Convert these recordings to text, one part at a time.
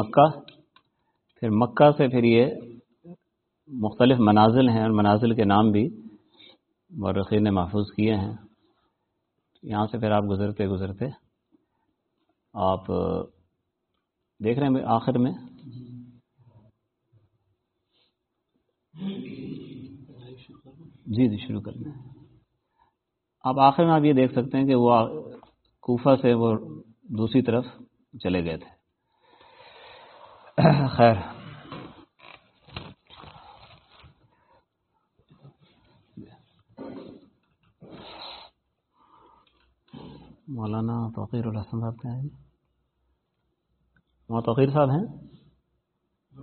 مکہ، پھر مکہ سے پھر یہ مختلف منازل ہیں، اور منازل کے نام بھی مورخین نے محفوظ کیے ہیں۔ یہاں سے پھر آپ گزرتے گزرتے آپ دیکھ رہے ہیں آخر میں۔ جی جی شروع کر آپ آخر میں آپ یہ دیکھ سکتے ہیں کہ وہ کوفہ سے وہ دوسری طرف چلے گئے تھے۔ خیر۔ مولانا توقیر الحسن صاحب کیا ہیں؟ وہاں توقیر صاحب ہیں؟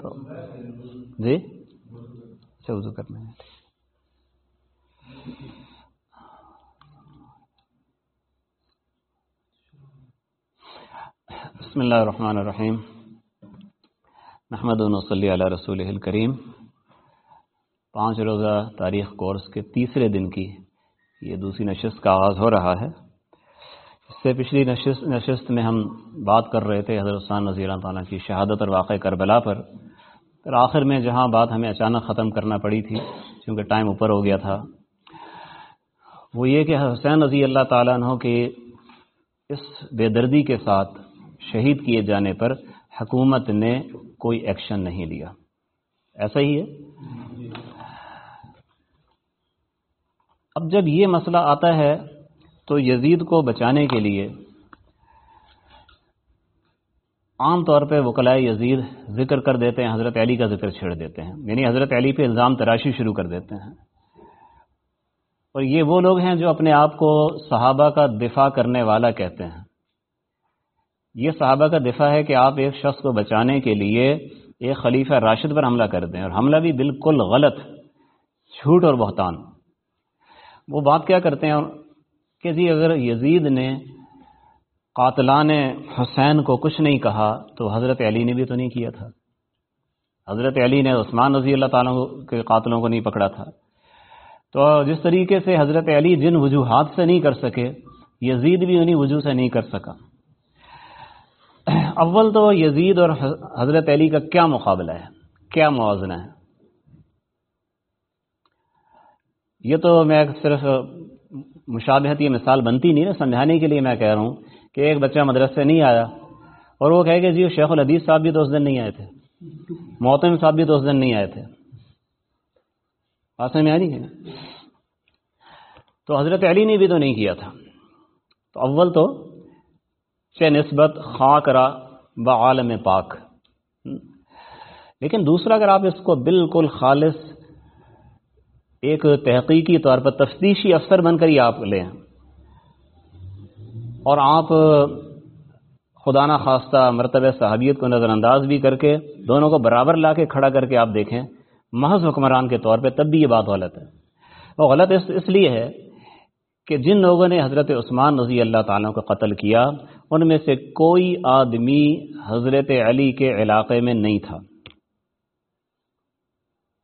تو جی؟ اچھا وضو کرنا ہے بسم اللہ الرحمن الرحیم۔ محمد صلی علیہ رسول الکریم۔ پانچ روزہ تاریخ کورس کے تیسرے دن کی یہ دوسری نشست کا آغاز ہو رہا ہے۔ اس سے پچھلی نشست نشست میں ہم بات کر رہے تھے حضرت عثمان نظیر اللہ تعالیٰ کی شہادت اور واقع کربلا پر۔ پھر آخر میں جہاں بات ہمیں اچانک ختم کرنا پڑی تھی کیونکہ ٹائم اوپر ہو گیا تھا، وہ یہ کہ حسین رضی اللہ تعالیٰ عنہ کے اس بے دردی کے ساتھ شہید کیے جانے پر حکومت نے کوئی ایکشن نہیں لیا۔ ایسا ہی ہے۔ اب جب یہ مسئلہ آتا ہے تو یزید کو بچانے کے لیے عام طور پہ وکلائے یزید ذکر کر دیتے ہیں، حضرت علی کا ذکر چھیڑ دیتے ہیں۔ یعنی حضرت علی پہ الزام تراشی شروع کر دیتے ہیں۔ اور یہ وہ لوگ ہیں جو اپنے آپ کو صحابہ کا دفاع کرنے والا کہتے ہیں۔ یہ صحابہ کا دفاع ہے کہ آپ ایک شخص کو بچانے کے لیے ایک خلیفہ راشد پر حملہ کر دیں اور حملہ بھی بالکل غلط، جھوٹ اور بہتان۔ وہ بات کیا کرتے ہیں؟ کہ جی اگر یزید نے، قاتلان حسین کو کچھ نہیں کہا تو حضرت علی نے بھی تو نہیں کیا تھا۔ حضرت علی نے عثمان رضی اللہ تعالیٰ کے قاتلوں کو نہیں پکڑا تھا۔ تو جس طریقے سے حضرت علی جن وجوہات سے نہیں کر سکے، یزید بھی انہیں وجوہ سے نہیں کر سکا۔ اول تو یزید اور حضرت علی کا کیا مقابلہ ہے؟ کیا موازنہ ہے؟ یہ تو میں صرف مشابہت یہ مثال بنتی نہیں نا، سمجھانے کے لیے میں کہہ رہا ہوں کہ ایک بچہ مدرسے سے نہیں آیا اور وہ کہے کہ جی شیخ الحدیث صاحب بھی تو اس دن نہیں آئے تھے۔ محتم صاحب بھی تو اس دن نہیں آئے تھے۔ آسان میں آ رہی ہے؟ تو حضرت علی نے بھی تو نہیں کیا تھا۔ تو اول تو چہ نسبت خاک را بعالم پاک۔ لیکن دوسرا، اگر آپ اس کو بالکل خالص ایک تحقیقی طور پر تفتیشی افسر بن کر ہی آپ لیں، اور آپ خدا نہ خواستہ مرتبہ صحابیت کو نظر انداز بھی کر کے دونوں کو برابر لا کے کھڑا کر کے آپ دیکھیں، محض حکمران کے طور پہ تب بھی یہ بات غلط ہے۔ وہ غلط اس اس لیے ہے کہ جن لوگوں نے حضرت عثمان رضی اللہ تعالیٰ کو قتل کیا ان میں سے کوئی آدمی حضرت علی کے علاقے میں نہیں تھا۔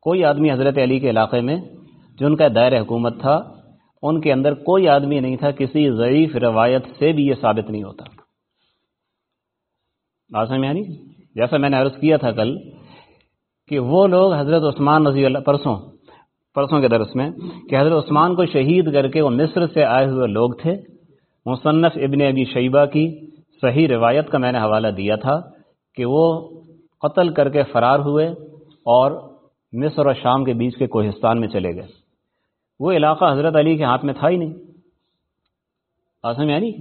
کوئی آدمی حضرت علی کے علاقے میں، جو ان کا دائر حکومت تھا، ان کے اندر کوئی آدمی نہیں تھا، کسی ضعیف روایت سے بھی یہ ثابت نہیں ہوتا۔ میں یعنی جیسا میں نے عرض کیا تھا کل کہ وہ لوگ حضرت عثمان رضی اللہ، پرسوں پرسوں کے درس میں، کہ حضرت عثمان کو شہید کر کے وہ مصر سے آئے ہوئے لوگ تھے مصنف ابن ابی شیبہ کی صحیح روایت کا میں نے حوالہ دیا تھا کہ وہ قتل کر کے فرار ہوئے اور مصر اور شام کے بیچ کے کوہستان میں چلے گئے۔ وہ علاقہ حضرت علی کے ہاتھ میں تھا ہی نہیں۔ آسم یعنی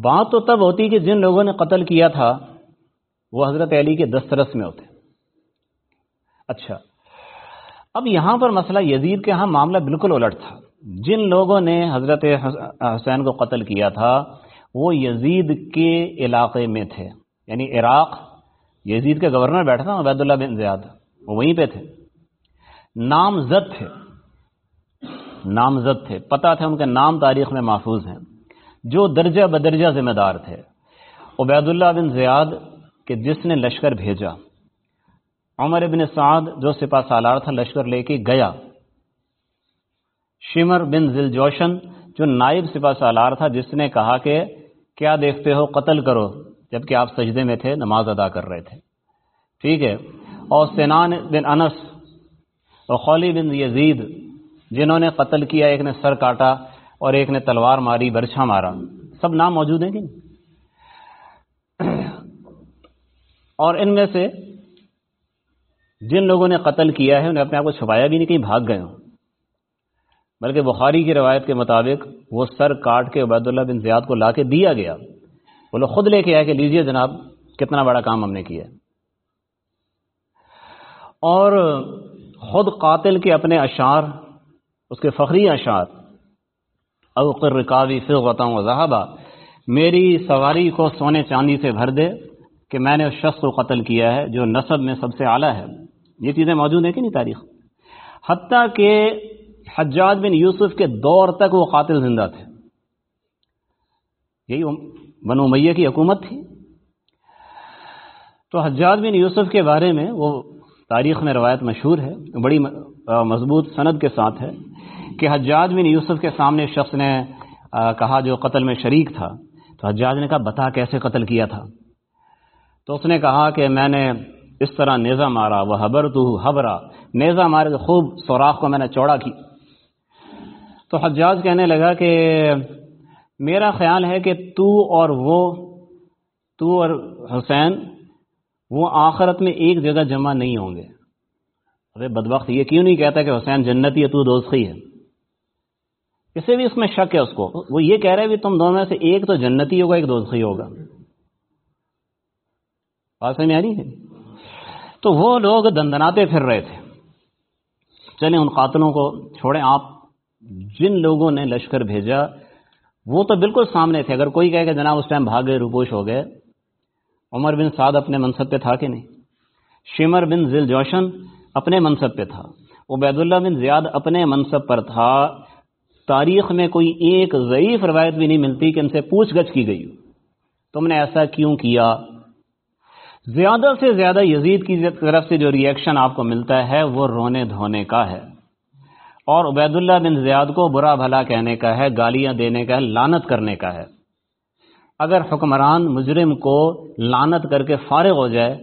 بات تو تب ہوتی کہ جن لوگوں نے قتل کیا تھا، وہ حضرت علی کے دسترس میں ہوتے۔ اچھا۔ اب یہاں پر مسئلہ یزید کے ہاں معاملہ بالکل الٹ تھا۔ جن لوگوں نے حضرت حسین کو قتل کیا تھا، وہ یزید کے علاقے میں تھے۔ یعنی عراق، یزید کے گورنر بیٹھا تھا عبید اللہ بن زیاد، وہ وہیں پہ تھے۔ نامزد تھے۔ نامزد تھے۔ پتہ تھے ان کے نام تاریخ میں محفوظ ہیں۔ جو درجہ بدرجہ ذمہ دار تھے۔ عبید اللہ بن زیاد کہ جس نے لشکر بھیجا، عمر ابن سعد جو سپا سالار تھا، لشکر لے کے گیا۔ شمر بن ذل جوشن جو نائب سپا سالار تھا، جس نے کہا کہ کیا دیکھتے ہو، قتل کرو، جبکہ آپ سجدے میں تھے، نماز ادا کر رہے تھے۔ ٹھیک ہے۔ اور سینان بن انس اور خولی بن یزید، جنہوں نے قتل کیا، ایک نے سر کاٹا اور ایک نے تلوار ماری، برچھا مارا۔ سب نام موجود ہیں کہ اور ان میں سے جن لوگوں نے قتل کیا ہے، انہیں اپنے آپ کو چھپایا بھی نہیں، کہیں بھاگ گئے ہوں۔ بلکہ بخاری کی روایت کے مطابق وہ سر کاٹ کے عبید اللہ بن زیاد کو لا کے دیا گیا۔ وہ لوگ خود لے کے آئے کہ لیجیے جناب، کتنا بڑا کام ہم نے کیا۔ اور خود قاتل کے اپنے اشعار، اس کے فخری اشعار، اوقر رکاوی فرغتا و ذہبہ میری سواری کو سونے چاندی سے بھر دے کہ میں نے اس شخص کو قتل کیا ہے جو نصب میں سب سے اعلیٰ ہے۔ یہ چیزیں موجود ہیں کہ نہیں تاریخ؟ حتیٰ کہ حجاج بن یوسف کے دور تک وہ قاتل زندہ تھے۔ یہی بنو میہ کی حکومت تھی۔ تو حجاج بن یوسف کے بارے میں وہ تاریخ میں روایت مشہور ہے، بڑی مضبوط سند کے ساتھ ہے کہ حجاج بن یوسف کے سامنے شخص نے کہا جو قتل میں شریک تھا۔ تو حجاج نے کہا، بتا کیسے قتل کیا تھا؟ تو اس نے کہا کہ میں نے اس طرح نیزہ مارا وہ حبر تو حبرا۔ نیزہ مارے تو خوب سوراخ کو میں نے چوڑا کی تو حجاج کہنے لگا کہ میرا خیال ہے کہ تو اور وہ، تو اور حسین وہ آخرت میں ایک جگہ جمع نہیں ہوں گے۔ ارے بدبخت، یہ کیوں نہیں کہتا کہ حسین جنتی ہے، تو دوستی ہے؟ اسے بھی اس میں شک ہے اس کو۔ وہ یہ کہہ رہے بھی تم دونوں سے ایک تو جنتی ہوگا، ایک دوستی ہوگا۔ بات سمجھ آ رہی ہے؟ تو وہ لوگ دندناتے پھر رہے تھے۔ چلیں ان قاتلوں کو چھوڑیں۔ آپ جن لوگوں نے لشکر بھیجا، وہ تو بالکل سامنے تھے۔ اگر کوئی کہے کہ جناب اس ٹائم بھاگے روپوش ہو گئے، عمر بن سعد اپنے منصب پہ تھا کہ نہیں؟ شمر بن ذل جوشن اپنے منصب پہ تھا۔ عبید اللہ بن زیاد اپنے منصب پر تھا۔ تاریخ میں کوئی ایک ضعیف روایت بھی نہیں ملتی کہ ان سے پوچھ گچھ کی گئی تم نے ایسا کیوں کیا؟ زیادہ سے زیادہ یزید کی طرف سے جو ریئیکشن آپ کو ملتا ہے، وہ رونے دھونے کا ہے۔ اور عبید اللہ بن زیاد کو برا بھلا کہنے کا ہے، گالیاں دینے کا ہے لانت کرنے کا ہے۔ اگر حکمران مجرم کو لانت کر کے فارغ ہو جائے،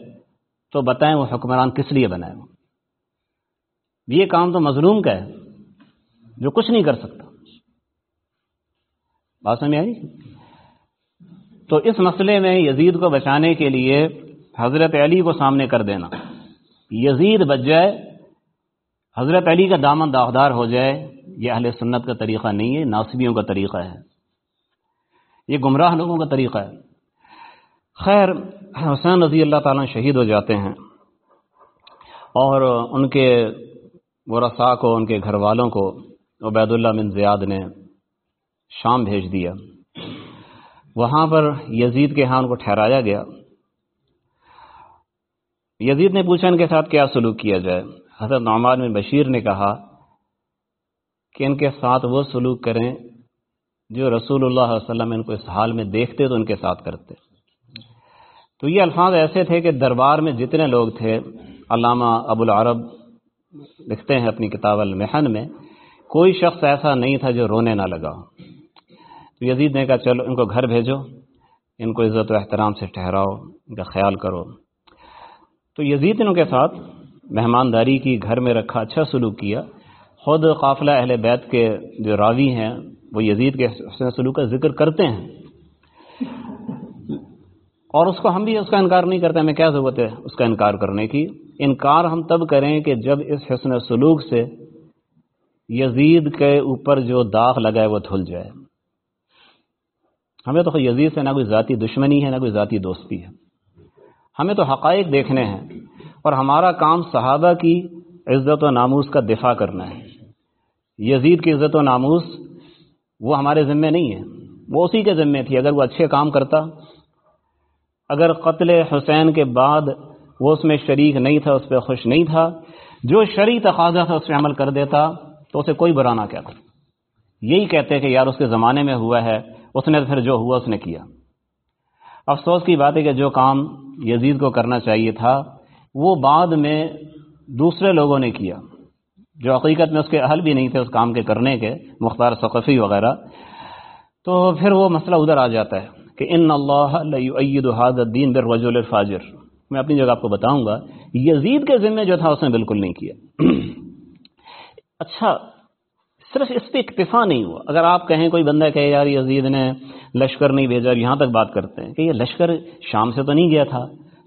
تو بتائیں وہ حکمران کس لیے بنائے یہ کام تو مظلوم کا ہے، جو کچھ نہیں کر سکتا۔ بات سمجھ آئی؟ تو اس مسئلے میں یزید کو بچانے کے لیے حضرت علی کو سامنے کر دینا۔ یزید بچ جائے حضرت علی کا دامن داغدار ہو جائے، یہ اہل سنت کا طریقہ نہیں ہے، ناصبیوں کا طریقہ ہے۔ یہ گمراہ لوگوں کا طریقہ ہے۔ خیر، حسین رضی اللہ تعالیٰ شہید ہو جاتے ہیں اور ان کے ورثاء کو، ان کے گھر والوں کو عبید اللہ بن زیاد نے شام بھیج دیا۔ وہاں پر یزید کے ہاں ان کو ٹھہرایا گیا۔ یزید نے پوچھا ان کے ساتھ کیا سلوک کیا جائے۔ حضرت نعمان بن بشیر نے کہا کہ ان کے ساتھ وہ سلوک کریں جو رسول اللہ علیہ وسلم ان کو اس حال میں دیکھتے تو ان کے ساتھ کرتے۔ تو یہ الفاظ ایسے تھے کہ دربار میں جتنے لوگ تھے، علامہ ابو العرب لکھتے ہیں اپنی کتاب المحن میں، کوئی شخص ایسا نہیں تھا جو رونے نہ لگا۔ تو یزید نے کہا، چلو ان کو گھر بھیجو، ان کو عزت و احترام سے ٹھہراؤ، ان کا خیال کرو۔ تو یزید ان کے ساتھ مہمانداری کی گھر میں رکھا اچھا سلوک کیا۔ خود قافلہ اہل بیت کے جو راوی ہیں، وہ یزید کے حسن سلوک کا ذکر کرتے ہیں۔ اور اس کو ہم بھی اس کا انکار نہیں کرتے، ہمیں کیا ضرورت ہے اس کا انکار کرنے کی؟ انکار ہم تب کریں کہ جب اس حسن سلوک سے یزید کے اوپر جو داغ لگائے وہ دھل جائے۔ ہمیں تو یزید سے نہ کوئی ذاتی دشمنی ہے، نہ کوئی ذاتی دوستی ہے۔ ہمیں تو حقائق دیکھنے ہیں۔ اور ہمارا کام صحابہ کی عزت و ناموس کا دفاع کرنا ہے۔ یزید کی عزت و ناموس وہ ہمارے ذمے نہیں ہے۔ وہ اسی کے ذمے تھی۔ اگر وہ اچھے کام کرتا، اگر قتل حسین کے بعد وہ اس میں شریک نہیں تھا، اس پہ خوش نہیں تھا، جو شرع تقاضا تھا، اس پہ عمل کر دیتا، تو اسے کوئی برا نہ کہتا یہی کہتے کہ یار اس کے زمانے میں ہوا ہے، اس نے پھر جو ہوا، اس نے کیا۔ افسوس کی بات ہے کہ جو کام یزید کو کرنا چاہیے تھا وہ بعد میں دوسرے لوگوں نے کیا، جو حقیقت میں اس کے اہل بھی نہیں تھے، اس کام کے کرنے کے، مختار ثقفی وغیرہ۔ تو پھر وہ مسئلہ ادھر آ جاتا ہے کہ ان اللہ الدین بالرجل الفاجر۔ میں اپنی جگہ آپ کو بتاؤں گا، یزید کے ذمے جو تھا، اس نے بالکل نہیں کیا۔ اچھا صرف اس پہ اکتفا نہیں ہوا۔ اگر آپ کہیں، کوئی بندہ کہے، یار، یزید نے لشکر نہیں بھیجا یہاں تک بات کرتے ہیں کہ یہ لشکر شام سے تو نہیں گیا تھا۔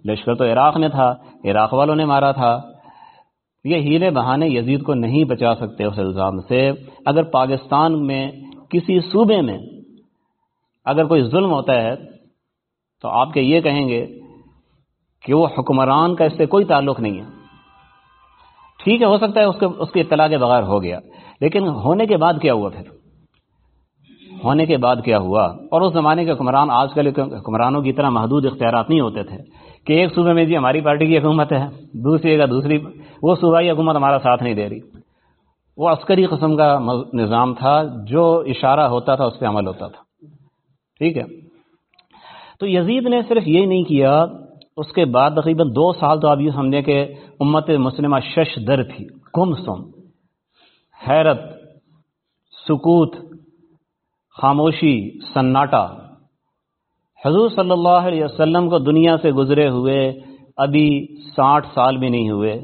لشکر تو عراق میں تھا، عراق والوں نے مارا تھا۔ یہ ہیرے بہانے یزید کو نہیں بچا سکتے اس الزام سے۔ اگر پاکستان میں کسی صوبے میں اگر کوئی ظلم ہوتا ہے، تو آپ کے یہ کہیں گے کہ وہ حکمران کا اس سے کوئی تعلق نہیں ہے۔ ٹھیک ہے، ہو سکتا ہے اس کے، اس کی اطلاع کے بغیر ہو گیا، لیکن ہونے کے بعد کیا ہوا پھر؟ ہونے کے بعد کیا ہوا؟ اور اس زمانے کے حکمران، آج کل حکمرانوں کی طرح محدود اختیارات نہیں ہوتے تھے کہ ایک صوبے میں جی ہماری پارٹی کی حکومت ہے، دوسری کا دوسری، وہ صوبائی حکومت ہمارا ساتھ نہیں دے رہی۔ وہ عسکری قسم کا نظام تھا، جو اشارہ ہوتا تھا، اس پہ عمل ہوتا تھا۔ ٹھیک ہے؟ تو یزید نے صرف یہ نہیں کیا، اس کے بعد تقریباً دو سال تو آپ یہ سمجھیں کہ امت مسلمہ شش در تھی کم سم حیرت، سکوت۔ خاموشی، سناٹا۔ حضور صلی اللہ علیہ وسلم کو دنیا سے گزرے ہوئے، ابھی ساٹھ سال بھی نہیں ہوئے۔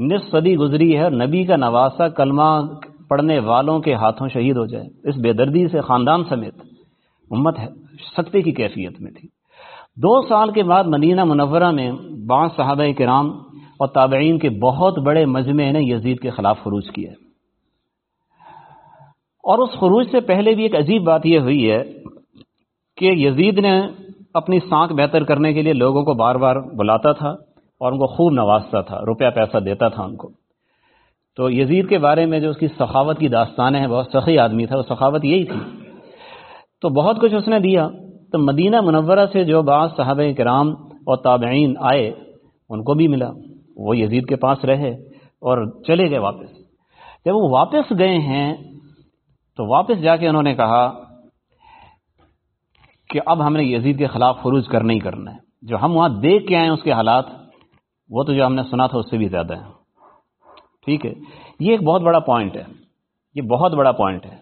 نصف صدی گزری ہے نبی کا نواسا کلمہ پڑھنے والوں کے ہاتھوں شہید ہو جائے۔ اس بے دردی سے خاندان سمیت امت ہے سکتے کی کیفیت میں تھی۔ دو سال کے بعد مدینہ منورہ میں بعض صحابہ کرام اور تابعین کے بہت بڑے مجمع نے یزید کے خلاف خروج کیا۔ اور اس خروج سے پہلے بھی ایک عجیب بات یہ ہوئی ہے کہ یزید نے اپنی سانک بہتر کرنے کے لیے لوگوں کو بار بار بلاتا تھا اور ان کو خوب نوازتا تھا، روپیہ پیسہ دیتا تھا ان کو۔ تو یزید کے بارے میں جو اس کی سخاوت کی داستانیں ہیں، بہت سخی آدمی تھا، وہ سخاوت یہی تھی۔ تو بہت کچھ اس نے دیا۔ تو مدینہ منورہ سے جو بعض صحابہ کرام اور تابعین آئے، ان کو بھی ملا۔ وہ یزید کے پاس رہے اور چلے گئے واپس۔ جب وہ واپس گئے ہیں تو واپس جا کے انہوں نے کہا کہ اب ہم نے یزید کے خلاف خروج کرنا ہی کرنا ہے۔ جو ہم وہاں دیکھ کے آئے اس کے حالات، وہ تو جو ہم نے سنا تھا اس سے بھی زیادہ ہے ٹھیک ہے؟ یہ ایک بہت بڑا پوائنٹ ہے۔ یہ بہت بڑا پوائنٹ ہے۔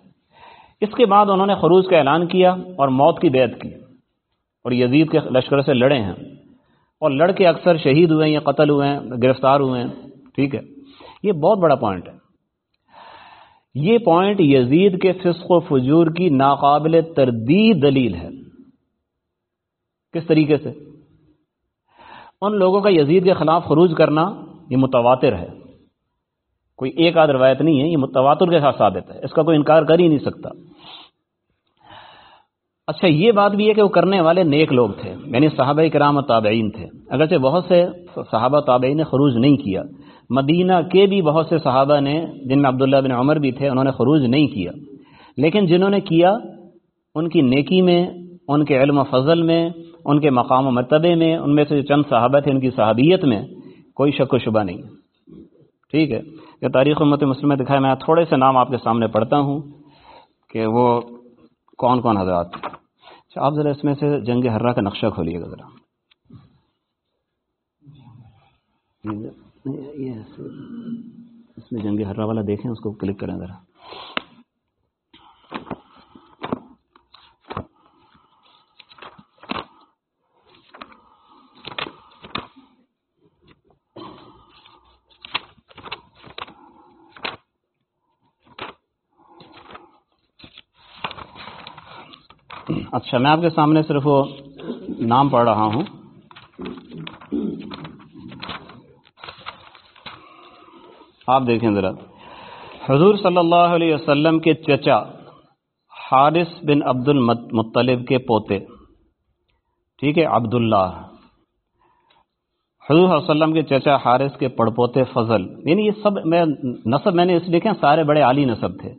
اس کے بعد انہوں نے خروج کا اعلان کیا اور موت کی بیعت کی۔ اور یزید کے لشکر سے لڑے ہیں۔ اور لڑکے اکثر شہید ہوئے ہیں یا قتل ہوئے ہیں، گرفتار ہوئے ہیں۔ ٹھیک ہے؟ یہ بہت بڑا پوائنٹ ہے۔ یہ پوائنٹ یزید کے فسق و فجور کی ناقابل تردید دلیل ہے۔ کس طریقے سے؟ ان لوگوں کا یزید کے خلاف خروج کرنا یہ متواتر ہے۔ کوئی ایک آدھ روایت نہیں ہے، یہ متواتر کے ساتھ ثابت ہے۔ اس کا کوئی انکار کر ہی نہیں سکتا۔ اچھا یہ بات بھی ہے کہ وہ کرنے والے نیک لوگ تھے یعنی صحابہ کرام و تابعین تھے۔ اگرچہ بہت سے صحابہ تابعین نے خروج نہیں کیا مدینہ کے بھی بہت سے صحابہ نے، جن میں عبداللہ بن عمر بھی تھے، انہوں نے خروج نہیں کیا۔ لیکن جنہوں نے کیا، ان کی نیکی میں، ان کے علم و فضل میں، ان کے مقام و مرتبے میں، ان میں سے جو چند صحابہ تھے، ان کی صحابیت میں کوئی شک و شبہ نہیں۔ ٹھیک ہے؟ یہ تاریخ امت مسلم دکھائے، میں تھوڑے سے نام آپ کے سامنے پڑھتا ہوں کہ وہ کون کون حضرات اچھا آپ ذرا اس میں سے جنگ ہررا کا نقشہ کھولیے گا ذرا۔ اس میں جنگ ہررا والا دیکھیں، اس کو کلک کریں ذرا۔ اچھا میں آپ کے سامنے صرف وہ نام پڑھ رہا ہوں۔ آپ دیکھیں ذرا۔ حضور صلی اللہ علیہ وسلم کے چچا حارث بن عبد المطلب کے پوتے۔ ٹھیک ہے، عبداللہ۔ حضور صلی اللہ علیہ وسلم کے چچا حارث کے پڑپوتے فضل۔ یعنی یہ سب میں نصب میں نے اس لکھے سارے بڑے عالی نصب تھے۔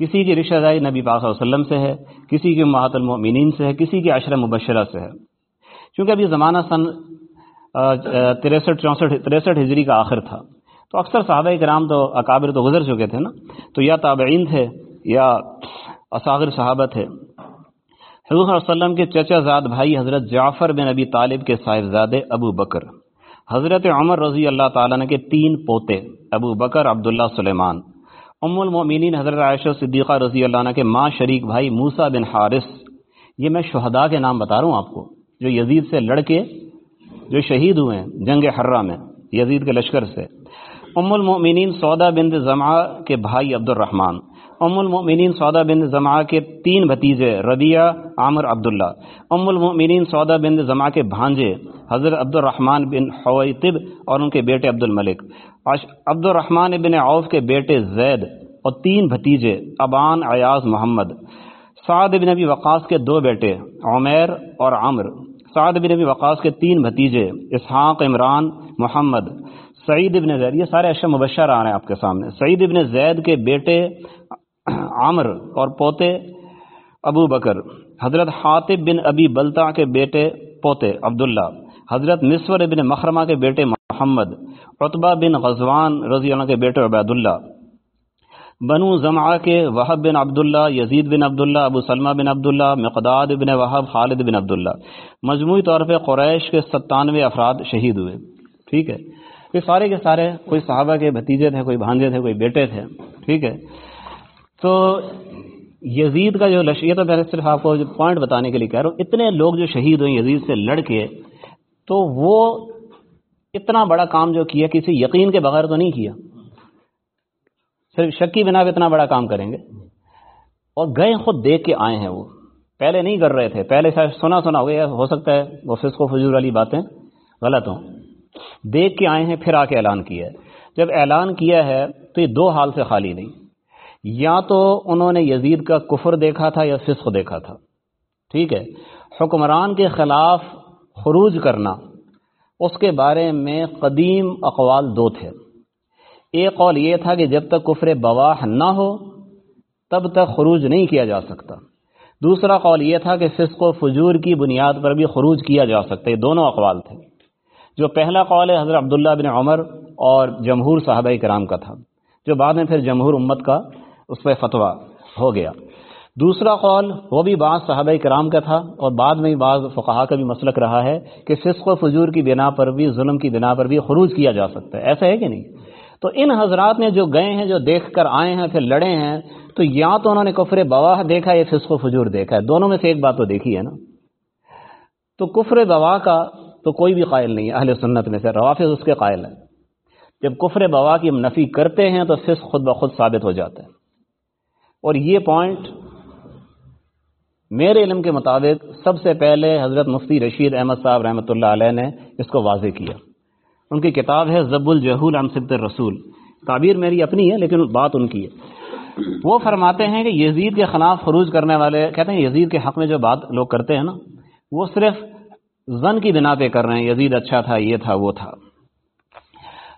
کسی کی رشتہ داری نبی پاک صلی اللہ علیہ وسلم سے ہے، کسی کی محت المؤمنین سے ہے، کسی کی عشر مبشرہ سے ہے۔ کیونکہ ابھی زمانہ سن تریسٹھ، چونسٹھ، تریسٹھ ہجری کا آخر تھا۔ تو اکثر صحابہ کرام تو اکابر تو گزر چکے تھے نا؟ تو یا تابعین تھے یا اصاغر صحابہ تھے۔ حضور صلی اللہ علیہ وسلم کے چچا زاد بھائی حضرت جعفر بن ابی طالب کے صاحبزادے ابو بکر۔ حضرت عمر رضی اللہ تعالیٰ نے کے تین پوتے ابو بکر، عبداللہ، سلیمان۔ ام المؤمنین حضرت عائشہ صدیقہ رضی اللہ عنہ کے ماں شریک بھائی موسا بن حارث۔ یہ میں شہداء کے نام بتا رہا ہوں آپ کو۔ جو یزید سے لڑ کے جو شہید ہوئے ہیں جنگ حرہ میں، یزید کے لشکر سے۔ ام المؤمنین سودا بند زمعہ کے بھائی عبد الرحمن ام المؤمنین سودا بند زمعہ کے تین بھتیجے ربیہ عامر، عبداللہ۔ ام المؤمنین سودا بند زمعہ کے بھانجے حضرت عبد الرحمن بن حویطب اور ان کے بیٹے عبد الملک عبد الرحمن بن عوف کے بیٹے زید اور تین بھتیجے ابان ایاز محمد۔ سعد بن ابی وقاص کے دو بیٹے عمیر اور عمر سعد بن ابی وقاص کے تین بھتیجے اسحاق، عمران، محمد۔ سعید ابن زید، یہ سارے اشر مبشر آ رہے ہیں آپ کے سامنے۔ سعید ابن زید کے بیٹے عامر اور پوتے ابو بکر، حضرت حاطب بن ابی بلتا کے بیٹے پوتے عبداللہ، حضرت مصور بن مخرمہ کے بیٹے محمد عطبہ بن غزوان رضی اللہ کے بیٹے عبید اللہ بنو زمعہ کے وحب بن عبداللہ، یزید بن عبداللہ، ابو سلمہ بن عبداللہ، مقداد بن وحب خالد بن عبداللہ۔ مجموعی طور پہ قریش کے ستانوے افراد شہید ہوئے۔ ٹھیک ہے۔ یہ سارے کے سارے، کوئی صحابہ کے بھتیجے تھے، کوئی بھانجے تھے، کوئی بیٹے تھے، ٹھیک ہے؟ تو یزید کا جو لش، یہ تو میں صرف آپ کو پوائنٹ بتانے کے لیے کہہ رہا ہوں، اتنے لوگ جو شہید ہوئے یزید سے لڑ کے، تو وہ اتنا بڑا کام جو کیا، کسی یقین کے بغیر تو نہیں کیا۔ صرف شکی بنا پہ اتنا بڑا کام کریں گے۔ اور گئے، خود دیکھ کے آئے ہیں وہ۔ پہلے نہیں کر رہے تھے، پہلے سنا سنا ہو گیا، ہو سکتا ہے، وہ فسق و فضول والی باتیں غلط ہوں۔ دیکھ کے آئے ہیں، پھر آ کے اعلان کیا ہے۔ جب اعلان کیا ہے تو یہ دو حال سے خالی نہیں۔ یا تو انہوں نے یزید کا کفر دیکھا تھا یا فسق دیکھا تھا۔ ٹھیک ہے۔ حکمران کے خلاف خروج کرنا، اس کے بارے میں قدیم اقوال دو تھے۔ ایک قول یہ تھا کہ جب تک کفر بواہ نہ ہو، تب تک خروج نہیں کیا جا سکتا۔ دوسرا قول یہ تھا کہ فسق و فجور کی بنیاد پر بھی خروج کیا جا سکتا، یہ دونوں اقوال تھے۔ جو پہلا قول ہے حضرت عبداللہ بن عمر اور جمہور صحابہ کرام کا تھا، جو بعد میں پھر جمہور امت کا اس پہ فتویٰ ہو گیا۔ دوسرا قول وہ بھی بعض صحابہ کرام کا تھا اور بعد میں بعض فقہا کا بھی مسلک رہا ہے کہ فسق و فجور کی بنا پر بھی، ظلم کی بنا پر بھی خروج کیا جا سکتا ہے۔ ایسا ہے کہ نہیں؟ تو ان حضرات نے جو گئے ہیں، جو دیکھ کر آئے ہیں، پھر لڑے ہیں، تو یا تو انہوں نے کفر بواہ دیکھا، یا فسق و فجور دیکھا ہے۔ دونوں میں سے ایک بات تو دیکھی ہے نا؟ تو کفر بوا کا تو کوئی بھی قائل نہیں ہے، اہل سنت میں سے، روافظ اس کے قائل ہیں۔ جب کفر بوا کی ہم نفی کرتے ہیں تو فسق خود بخود ثابت ہو جاتا ہے۔ اور یہ پوائنٹ میرے علم کے مطابق سب سے پہلے حضرت مفتی رشید احمد صاحب رحمۃ اللہ علیہ نے اس کو واضح کیا۔ ان کی کتاب ہے زب الجہول عن سبت الرسول۔ تعبیر میری اپنی ہے، لیکن بات ان کی ہے۔ وہ فرماتے ہیں کہ یزید کے خلاف خروج کرنے والے، کہتے ہیں یزید کے حق میں جو بات لوگ کرتے ہیں نا، وہ صرف زن کی بنا پہ کر رہے ہیں، یزید اچھا تھا، یہ تھا، وہ تھا۔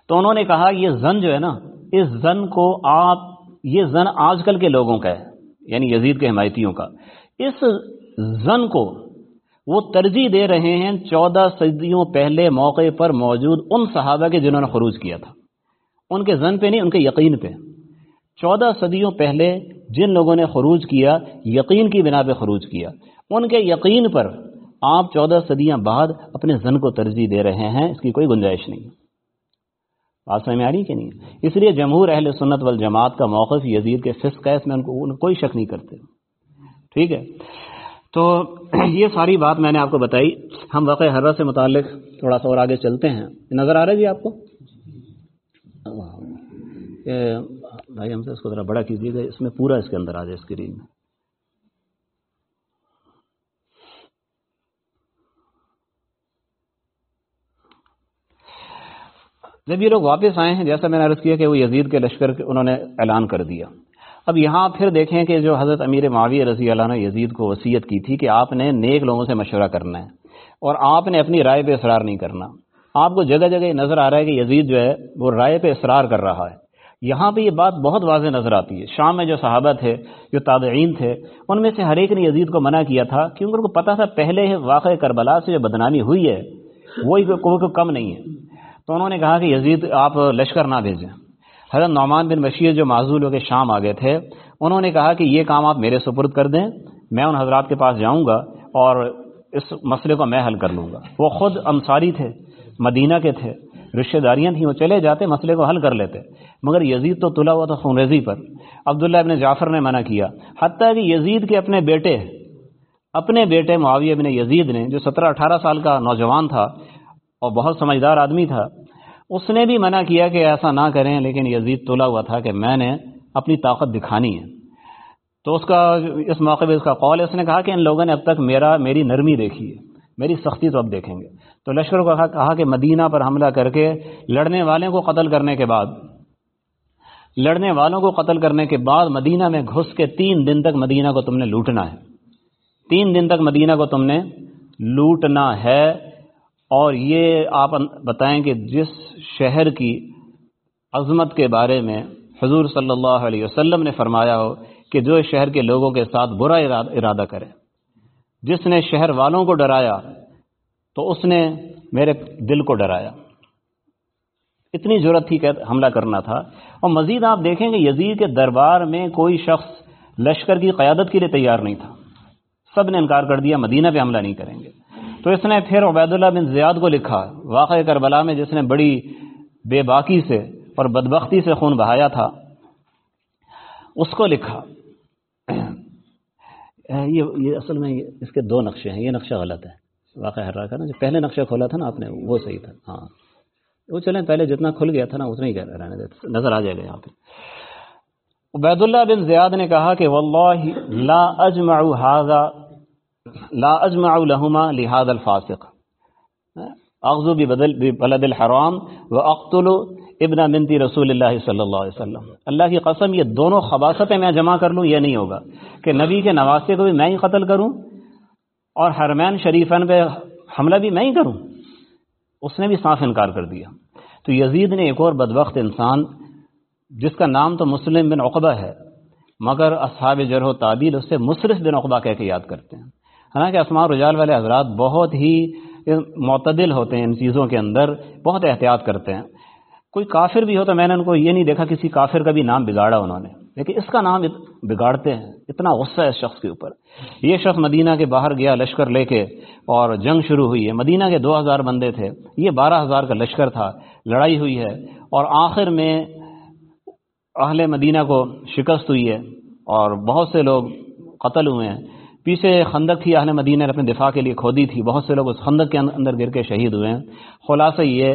تو انہوں نے کہا، یہ زن جو ہے نا، اس زن کو آپ، یہ زن آج کل کے لوگوں کا ہے یعنی یزید کے حمایتیوں کا۔ اس زن کو وہ ترجیح دے رہے ہیں چودہ صدیوں پہلے موقع پر موجود ان صحابہ کے جنہوں نے خروج کیا تھا۔ ان کے زن پہ نہیں، ان کے یقین پہ۔ چودہ صدیوں پہلے جن لوگوں نے خروج کیا، یقین کی بنا پہ خروج کیا۔ ان کے یقین پر آپ چودہ صدیاں بعد اپنے زن کو ترجیح دے رہے ہیں، اس کی کوئی گنجائش نہیں۔ بات سمجھ میں آ رہی کہ نہیں؟ اس لیے جمہور اہل سنت والجماعت کا موقف یزید کے فسق ہے، اس میں ان کو کوئی شک نہیں کرتے۔ ٹھیک ہے؟ تو یہ ساری بات میں نے آپ کو بتائی۔ ہم واقع حرہ سے متعلق تھوڑا سا اور آگے چلتے ہیں۔ نظر آ رہا ہے جی آپ کو؟ بھائی ہم سے اس کو ذرا بڑا کیجیے گا، اس میں پورا اس کے اندر آ جائے اسکرین میں۔ جب یہ لوگ واپس آئے ہیں، جیسا میں نے عرض کیا کہ وہ یزید کے لشکر انہوں نے اعلان کر دیا۔ اب یہاں پھر دیکھیں کہ جو حضرت امیر معاویہ رضی اللہ نے یزید کو وصیت کی تھی کہ آپ نے نیک لوگوں سے مشورہ کرنا ہے اور آپ نے اپنی رائے پہ اصرار نہیں کرنا۔ آپ کو جگہ جگہ یہ نظر آ رہا ہے کہ یزید جو ہے، وہ رائے پہ اصرار کر رہا ہے۔ یہاں پہ یہ بات بہت واضح نظر آتی ہے۔ شام میں جو صحابہ تھے، جو تابعین تھے، ان میں سے ہر ایک نے یزید کو منع کیا تھا کیونکہ ان کو پتا تھا پہلے واقع کربلا سے جو بدنامی ہوئی ہے وہی کوئی کم نہیں ہے۔ تو انہوں نے کہا کہ یزید، آپ لشکر نہ بھیجیں۔ حضرت نعمان بن بشیر جو معذول ہو کے شام آگے تھے، انہوں نے کہا کہ یہ کام آپ میرے سپرد کر دیں، میں ان حضرات کے پاس جاؤں گا اور اس مسئلے کو میں حل کر لوں گا۔ وہ خود انصاری تھے، مدینہ کے تھے، رشتہ داریاں تھیں، وہ چلے جاتے، مسئلے کو حل کر لیتے۔ مگر یزید تو تلا ہوا تھا خونریزی پر۔ عبداللہ ابن جعفر نے منع کیا۔ حتیٰ کہ یزید کے اپنے بیٹے اپنے بیٹے معاویہ بن یزید نے، جو سترہ اٹھارہ سال کا نوجوان تھا اور بہت سمجھدار آدمی تھا۔ اس نے بھی منع کیا کہ ایسا نہ کریں، لیکن یزید تولا ہوا تھا کہ میں نے اپنی طاقت دکھانی ہے۔ تو اس کا، اس موقع پہ اس کا قول ہے اس نے کہا کہ ان لوگوں نے اب تک میرا، میری نرمی دیکھی ہے، میری سختی تو اب دیکھیں گے۔ تو لشکر کو کہا کہ مدینہ پر حملہ کر کے لڑنے والوں کو قتل کرنے کے بعد، لڑنے والوں کو قتل کرنے کے بعد مدینہ میں گھس کے تین دن تک مدینہ کو تم نے لوٹنا ہے۔ تین دن تک مدینہ کو تم نے لوٹنا ہے۔ اور یہ آپ بتائیں کہ جس شہر کی عظمت کے بارے میں حضور صلی اللہ علیہ وسلم نے فرمایا ہو کہ جو شہر کے لوگوں کے ساتھ برا ارادہ کرے۔ جس نے شہر والوں کو ڈرایا تو اس نے میرے دل کو ڈرایا۔ اتنی ضرورت تھی کہ حملہ کرنا تھا۔ اور مزید آپ دیکھیں گے یزید کے دربار میں کوئی شخص لشکر کی قیادت کے لیے تیار نہیں تھا۔ سب نے انکار کر دیا، مدینہ پہ حملہ نہیں کریں گے۔ تو اس نے پھر عبید اللہ بن زیاد کو لکھا واقع کربلا میں جس نے بڑی بے باکی سے اور بدبختی سے خون بہایا تھا، اس کو لکھا۔ یہ یہ اصل میں اس کے دو نقشے ہیں، یہ نقشہ غلط ہے۔ واقع ہر رہا نا، جو پہلے نقشہ کھولا تھا نا آپ نے، وہ صحیح تھا۔ ہاں۔ وہ چلیں، پہلے جتنا کھل گیا تھا نا، اتنا ہی رہنے دیتے نظر آ جائے گا یہاں پہ۔ عبید اللہ بن زیاد نے کہا کہ واللہ لا اجمع هذا لا اجمع لهما لهذا الفاسق. اغزو ببدل ببلد الحرام واقتل ابن منتی رسول اللہ صلی اللہ علیہ وسلم. اللہ کی قسم، یہ دونوں خباستیں میں جمع کر لوں، یہ نہیں ہوگا کہ نبی کے نواسے کو بھی میں ہی قتل کروں اور حرمین شریفن پہ حملہ بھی میں ہی کروں۔ اس نے بھی صاف انکار کر دیا۔ تو یزید نے ایک اور بدبخت انسان، جس کا نام تو مسلم بن عقبہ ہے، مگر اصحاب جرح و تعبیل اس سے مصرف بن عقبہ کہہ کے یاد کرتے ہیں۔ ہاں حالانکہ اسماء رجال والے حضرات بہت ہی معتدل ہوتے ہیں ان چیزوں کے اندر، بہت احتیاط کرتے ہیں۔ کوئی کافر بھی ہو تو میں نے ان کو یہ نہیں دیکھا کسی کافر کا بھی نام بگاڑا انہوں نے، لیکن اس کا نام بگاڑتے ہیں۔ اتنا غصہ ہے اس شخص کے اوپر۔ یہ شخص مدینہ کے باہر گیا لشکر لے کے اور جنگ شروع ہوئی ہے۔ مدینہ کے دو ہزار بندے تھے۔ یہ بارہ ہزار کا لشکر تھا۔ لڑائی ہوئی ہے اور آخر میں اہل مدینہ کو شکست ہوئی ہے اور بہت سے لوگ قتل ہوئے ہیں۔ پیچھے خندق تھی اہل مدینہ نے اپنے دفاع کے لیے کھودی تھی۔ بہت سے لوگ اس خندق کے اندر گر کے شہید ہوئے ہیں۔ خلاصہ یہ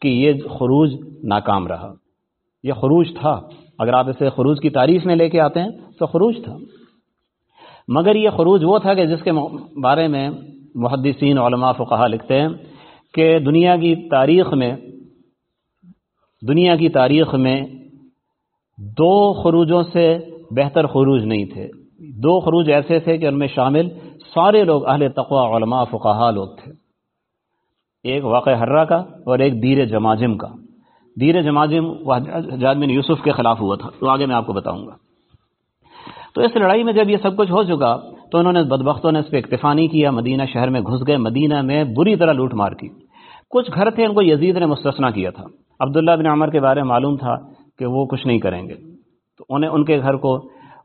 کہ یہ خروج ناکام رہا۔ یہ خروج تھا۔ اگر آپ اسے خروج کی تعریف میں لے کے آتے ہیں تو خروج تھا۔ مگر یہ خروج وہ تھا کہ جس کے بارے میں محدثین علماء فقہ لکھتے ہیں کہ دنیا کی تاریخ میں، دنیا کی تاریخ میں دو خروجوں سے بہتر خروج نہیں تھے۔ دو خروج ایسے تھے کہ ان میں شامل سارے لوگ اہل تقوی علماء فقہا لوگ تھے۔ ایک واقع حرہ کا اور ایک دیر جماجم کا۔ دیر جماجم حجاج بن یوسف کے خلاف ہوا تھا، تو آگے میں آپ کو بتاؤں گا۔ تو اس لڑائی میں جب یہ سب کچھ ہو چکا، تو انہوں نے بدبختوں نے اس پہ اکتفا نہیں کیا، مدینہ شہر میں گھس گئے، مدینہ میں بری طرح لوٹ مار کی۔ کچھ گھر تھے، ان کو یزید نے مستثنا کیا تھا۔ عبداللہ بن عمر کے بارے میں معلوم تھا کہ وہ کچھ نہیں کریں گے۔ تو انہیں، ان کے گھر کو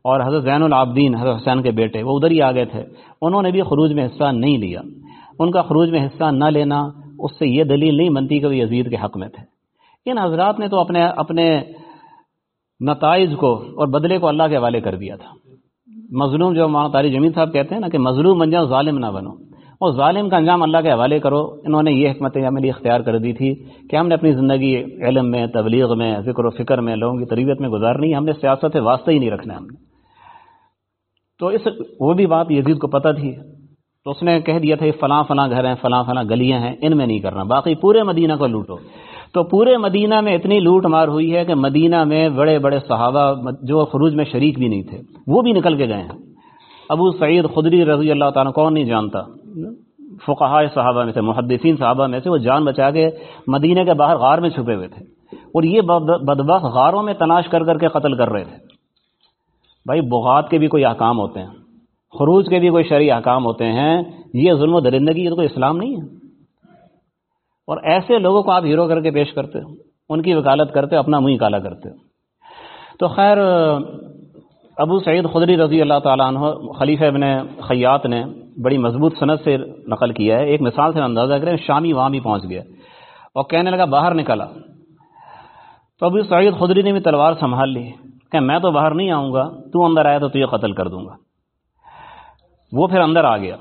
اور حضرت زین العابدین، حضرت حسین کے بیٹے، وہ ادھر ہی آ گئے تھے۔ انہوں نے بھی خروج میں حصہ نہیں لیا۔ ان کا خروج میں حصہ نہ لینا، اس سے یہ دلیل نہیں بنتی کہ وہ یزید کے حق میں تھے۔ ان حضرات نے تو اپنے اپنے نتائج کو اور بدلے کو اللہ کے حوالے کر دیا تھا۔ مظلوم جو مولانا تاری جمیل صاحب کہتے ہیں نا کہ مظلوم بن جاؤ، ظالم نہ بنو۔ اور ظالم کا انجام اللہ کے حوالے کرو۔ انہوں نے یہ حکمت عملی اختیار کر دی تھی کہ ہم نے اپنی زندگی علم میں، تبلیغ میں، ذکر و فکر میں، لوگوں کی تربیت میں گزارنی ہم نے سیاست واسطہ ہی نہیں رکھنا ہم نے تو اس وہ بھی بات یزید کو پتہ تھی تو اس نے کہہ دیا تھا، یہ فلاں فلاں گھر ہیں، فلاں فلاں گلیاں ہیں، ان میں نہیں کرنا، باقی پورے مدینہ کو لوٹو۔ تو پورے مدینہ میں اتنی لوٹ مار ہوئی ہے کہ مدینہ میں بڑے بڑے صحابہ جو خروج میں شریک بھی نہیں تھے، وہ بھی نکل کے گئے ہیں۔ ابو سعید خدری رضی اللہ تعالیٰ کون نہیں جانتا۔ فقہ صحابہ میں سے، محدثین صحابہ میں سے، وہ جان بچا کے مدینہ کے باہر غار میں چھپے ہوئے تھے۔ اور یہ بدبخ غاروں میں تناش کر کر کے قتل کر رہے تھے۔ بھائی بغات کے بھی کوئی احکام ہوتے ہیں، خروج کے بھی کوئی شرعی احکام ہوتے ہیں، یہ ظلم و درندگی، یہ تو کوئی اسلام نہیں ہے۔ اور ایسے لوگوں کو آپ ہیرو کر کے پیش کرتے ہو، ان کی وکالت کرتے ہو، اپنا منہ کالا کرتے ہو۔ تو خیر، ابو سعید خدری رضی اللہ تعالیٰ عنہ، خلیفہ ابن خیات نے بڑی مضبوط صنعت سے نقل کیا ہے۔ ایک مثال سے اندازہ کریں، شامی وہاں بھی پہنچ گیا۔ اور کہنے لگا، باہر نکلا۔ تو ابو سعید خدری نے بھی تلوار سنبھال لی۔ کہ میں تو باہر نہیں آؤں گا، تو اندر آیا تو تجھے قتل کر دوں گا۔ وہ پھر اندر آ گیا۔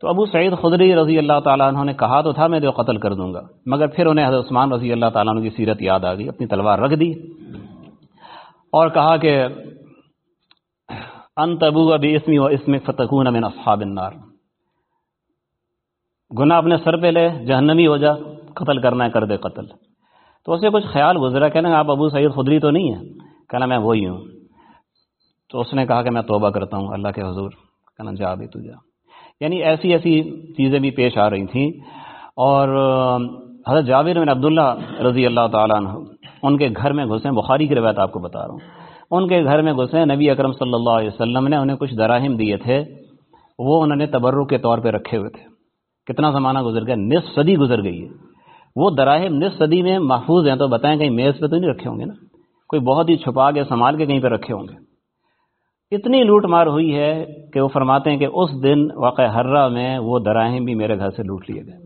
تو ابو سعید خدری رضی اللہ تعالیٰ عنہ نے کہا تو تھا میں جو قتل کر دوں گا، مگر پھر انہیں حضرت عثمان رضی اللہ تعالیٰ عنہ کی سیرت یاد آ گئی، اپنی تلوار رکھ دی اور کہا کہ ان تبو ابھی اسمی و اسم فتقون من اصحاب النار۔ گناہ اپنے سر پہ لے، جہنمی ہو جا، قتل کرنا ہے، کر دے قتل۔ تو اسے کچھ خیال گزرا کہنا آپ ابو سعید خدری تو نہیں ہے کہنا میں وہی ہوں۔ تو اس نے کہا کہ میں توبہ کرتا ہوں، اللہ کے حضور۔ کہنا جا بھی تو جا۔ یعنی ایسی ایسی چیزیں بھی پیش آ رہی تھیں۔ اور حضرت جابر بن عبداللہ رضی اللہ تعالیٰ عنہ، ان کے گھر میں گھسے۔ بخاری کی روایت آپ کو بتا رہا ہوں۔ ان کے گھر میں گھسے۔ نبی اکرم صلی اللہ علیہ وسلم نے انہیں کچھ دراہم دیے تھے۔ وہ انہوں نے تبرک کے طور پہ رکھے ہوئے تھے۔ کتنا زمانہ گزر گیا؟ نصف صدی گزر گئی ہے۔ وہ دراہم نصف صدی میں محفوظ ہیں تو بتائیں کہیں میز پہ تو نہیں رکھے ہوں گے نا؟ کوئی بہت ہی چھپا کے سنبھال کے کہیں پہ رکھے ہوں گے۔ اتنی لوٹ مار ہوئی ہے کہ وہ فرماتے ہیں کہ اس دن واقع حرہ میں وہ دراہم بھی میرے گھر سے لوٹ لیے گئے۔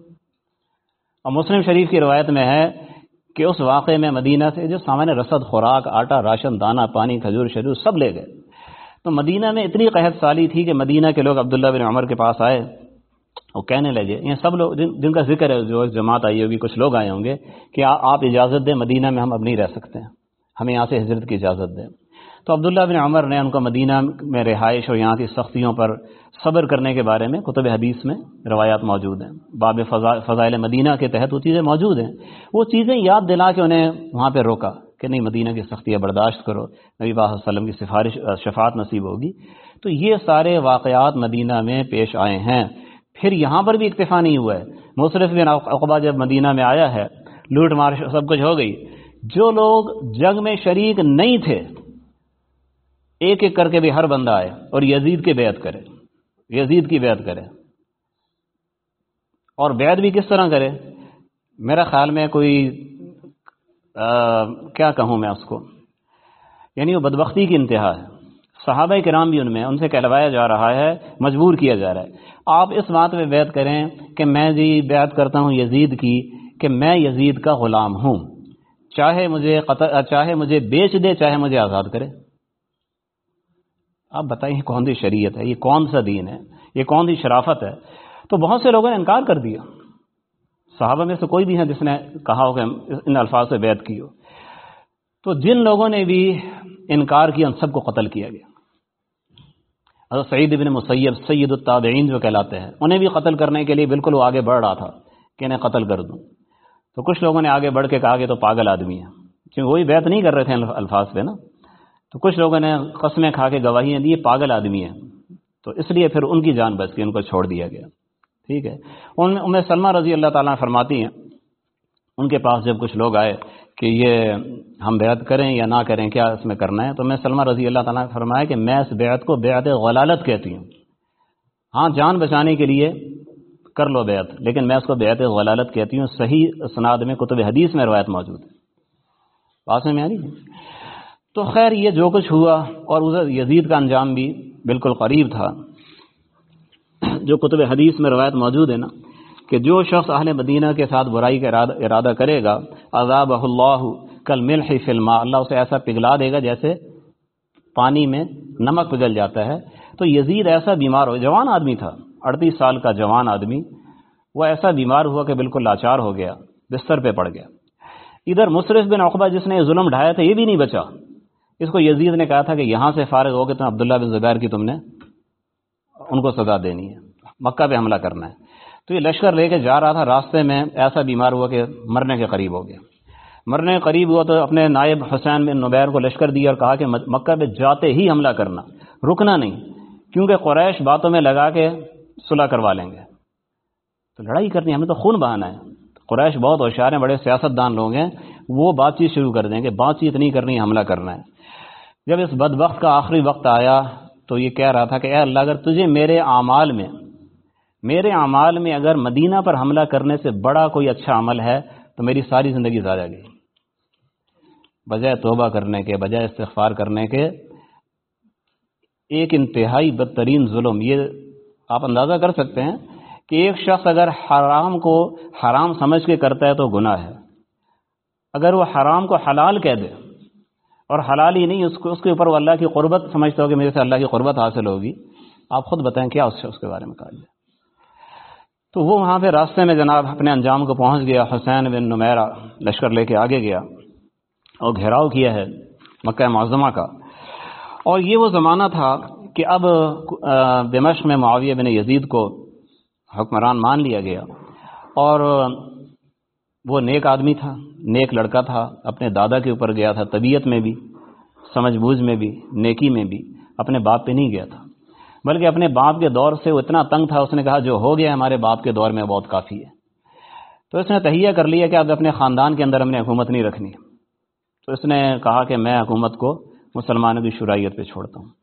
اور مسلم شریف کی روایت میں ہے کہ اس واقعے میں مدینہ سے جو سامان رسد، خوراک، آٹا، راشن، دانہ، پانی، کھجور شجور سب لے گئے۔ تو مدینہ میں اتنی قحط سالی تھی کہ مدینہ کے لوگ عبداللہ بن عمر کے پاس آئے۔ وہ کہنے لگے، یہ سب لوگ، جن جن کا ذکر ہے، جو جماعت آئی ہوگی، کچھ لوگ آئے ہوں گے کہ آپ اجازت دیں، مدینہ میں ہم اب نہیں رہ سکتے۔ ہیں ہمیں یہاں سے ہجرت کی اجازت دیں۔ تو عبداللہ بن عمر نے ان کو مدینہ میں رہائش اور یہاں کی سختیوں پر صبر کرنے کے بارے میں کتب حدیث میں روایات موجود ہیں۔ باب فضائل مدینہ کے تحت وہ چیزیں موجود ہیں۔ وہ چیزیں یاد دلا کے انہیں وہاں پہ روکا کہ نہیں، مدینہ کی سختیاں برداشت کرو، نبی علیہ وسلم کی سفارش، شفاعت نصیب ہوگی۔ تو یہ سارے واقعات مدینہ میں پیش آئے ہیں۔ پھر یہاں پر بھی اکتفا نہیں ہوا ہے۔ مصرف بن اقبا جب مدینہ میں آیا ہے، لوٹ مار سب کچھ ہو گئی۔ جو لوگ جنگ میں شریک نہیں تھے، ایک ایک کر کے بھی ہر بندہ آئے اور یزید کی بیعت کرے، یزید کی بیعت کرے۔ اور بیعت بھی کس طرح کرے؟ میرا خیال میں کوئی کیا کہوں میں اس کو؟ یعنی وہ بدبختی کی انتہا ہے۔ صحابہ کرام بھی ان میں، ان سے کہلوایا جا رہا ہے، مجبور کیا جا رہا ہے۔ آپ اس بات پہ بیعت کریں کہ میں جی بیعت کرتا ہوں یزید کی کہ میں یزید کا غلام ہوں۔ چاہے مجھے قطر چاہے مجھے بیچ دے، چاہے مجھے آزاد کرے۔ آپ بتائیے کون سی شریعت ہے؟ یہ کون سا دین ہے؟ یہ کون سی شرافت ہے؟ تو بہت سے لوگوں نے انکار کر دیا۔ صحابہ میں سے کوئی بھی ہے جس نے کہا ہو کہ ان الفاظ سے بیعت کی ہو۔ تو جن لوگوں نے بھی انکار کیا، ان سب کو قتل کیا گیا۔ حضرت سعید ابن مسیب، سید التابعین جو کہلاتے ہیں، انہیں بھی قتل کرنے کے لیے بالکل وہ آگے بڑھ رہا تھا کہ انہیں قتل کر دوں۔ تو کچھ لوگوں نے آگے بڑھ کے کہا کہ تو پاگل آدمی ہے۔ کیونکہ وہی بیعت نہیں کر رہے تھے الفاظ پہ نا۔ تو کچھ لوگوں نے قسمیں کھا کے گواہیاں دی پاگل آدمی ہے۔ تو اس لیے پھر ان کی جان بچ کے ان کو چھوڑ دیا گیا۔ ٹھیک ہے۔ ان میں سلمہ رضی اللہ تعالیٰ فرماتی ہیں، ان کے پاس جب کچھ لوگ آئے کہ یہ ہم بیعت کریں یا نہ کریں، کیا اس میں کرنا ہے؟ تو میں سلمہ رضی اللہ تعالیٰ نے فرمایا کہ میں اس بیعت کو بیعت غلالت کہتی ہوں۔ ہاں جان بچانے کے لیے کر لو بیعت۔ لیکن میں اس کو بیعت غلالت کہتی ہوں، صحیح اسناد میں، کتب حدیث میں روایت موجود ہے۔ پاس میں آ رہی تو خیر، یہ جو کچھ ہوا، اور ادھر یزید کا انجام بھی بالکل قریب تھا۔ جو کتب حدیث میں روایت موجود ہے نا، کہ جو شخص اہل مدینہ کے ساتھ برائی کا ارادہ کرے گا عذاب اللہ کل مل فلما اللہ اسے ایسا پگھلا دے گا جیسے پانی میں نمک پگل جاتا ہے۔ تو یزید ایسا بیمار ہو، جوان آدمی تھا۔ اڑتیس سال کا جوان آدمی، وہ ایسا بیمار ہوا کہ بالکل لاچار ہو گیا، بستر پہ پڑ گیا۔ ادھر مصرف بن اقبا جس نے ظلم ڈھایا تھا، یہ بھی نہیں بچا۔ اس کو یزید نے کہا تھا کہ یہاں سے فارغ ہو کے تم عبداللہ بن زبیر کی تم نے ان کو سزا دینی ہے، مکہ پہ حملہ کرنا ہے۔ تو یہ لشکر لے کے جا رہا تھا، راستے میں ایسا بیمار ہوا کہ مرنے کے قریب ہو گیا۔ مرنے کے قریب ہوا تو اپنے نائب حسین بن نبیر کو لشکر دیا اور کہا کہ مکہ پہ جاتے ہی حملہ کرنا، رکنا نہیں۔ کیونکہ قریش باتوں میں لگا کے صلح کروا لیں گے۔ تو لڑائی کرنی ہمیں تو خون بہانا ہے۔ قریش بہت ہوشیار ہیں، بڑے سیاست دان لوگ ہیں۔ وہ بات چیت شروع کر دیں گے، بات چیت نہیں کرنی، حملہ کرنا ہے۔ جب اس بد وقت کا آخری وقت آیا تو یہ کہہ رہا تھا کہ اے اللہ، اگر تجھے میرے اعمال میں، میرے اعمال میں اگر مدینہ پر حملہ کرنے سے بڑا کوئی اچھا عمل ہے، تو میری ساری زندگی ضائع گئی۔ بجائے توبہ کرنے کے، بجائے استغفار کرنے کے، ایک انتہائی بدترین ظلم، یہ آپ اندازہ کر سکتے ہیں کہ ایک شخص اگر حرام کو حرام سمجھ کے کرتا ہے تو گناہ ہے۔ اگر وہ حرام کو حلال کہہ دے اور حلال ہی نہیں، اس کو، اس کے اوپر وہ اللہ کی قربت سمجھتا ہو کہ میرے سے اللہ کی قربت حاصل ہوگی، آپ خود بتائیں کیا اس سے اس کے بارے میں کہا جائے۔ تو وہ وہاں پہ راستے میں جناب اپنے انجام کو پہنچ گیا، حسین بن نمیرا لشکر لے کے آگے گیا اور گھیراؤ کیا ہے مکہ معظمہ کا۔ اور یہ وہ زمانہ تھا کہ اب دمشق میں معاویہ بن یزید کو حکمران مان لیا گیا اور وہ نیک آدمی تھا، نیک لڑکا تھا، اپنے دادا کے اوپر گیا تھا، طبیعت میں بھی، سمجھ بوجھ میں بھی، نیکی میں بھی، اپنے باپ پہ نہیں گیا تھا۔ بلکہ اپنے باپ کے دور سے وہ اتنا تنگ تھا، اس نے کہا جو ہو گیا ہمارے باپ کے دور میں بہت کافی ہے۔ تو اس نے تہیہ کر لیا کہ اب اپنے خاندان کے اندر ہم نے حکومت نہیں رکھنی۔ تو اس نے کہا کہ میں حکومت کو مسلمانوں کی شرائط پہ چھوڑتا ہوں۔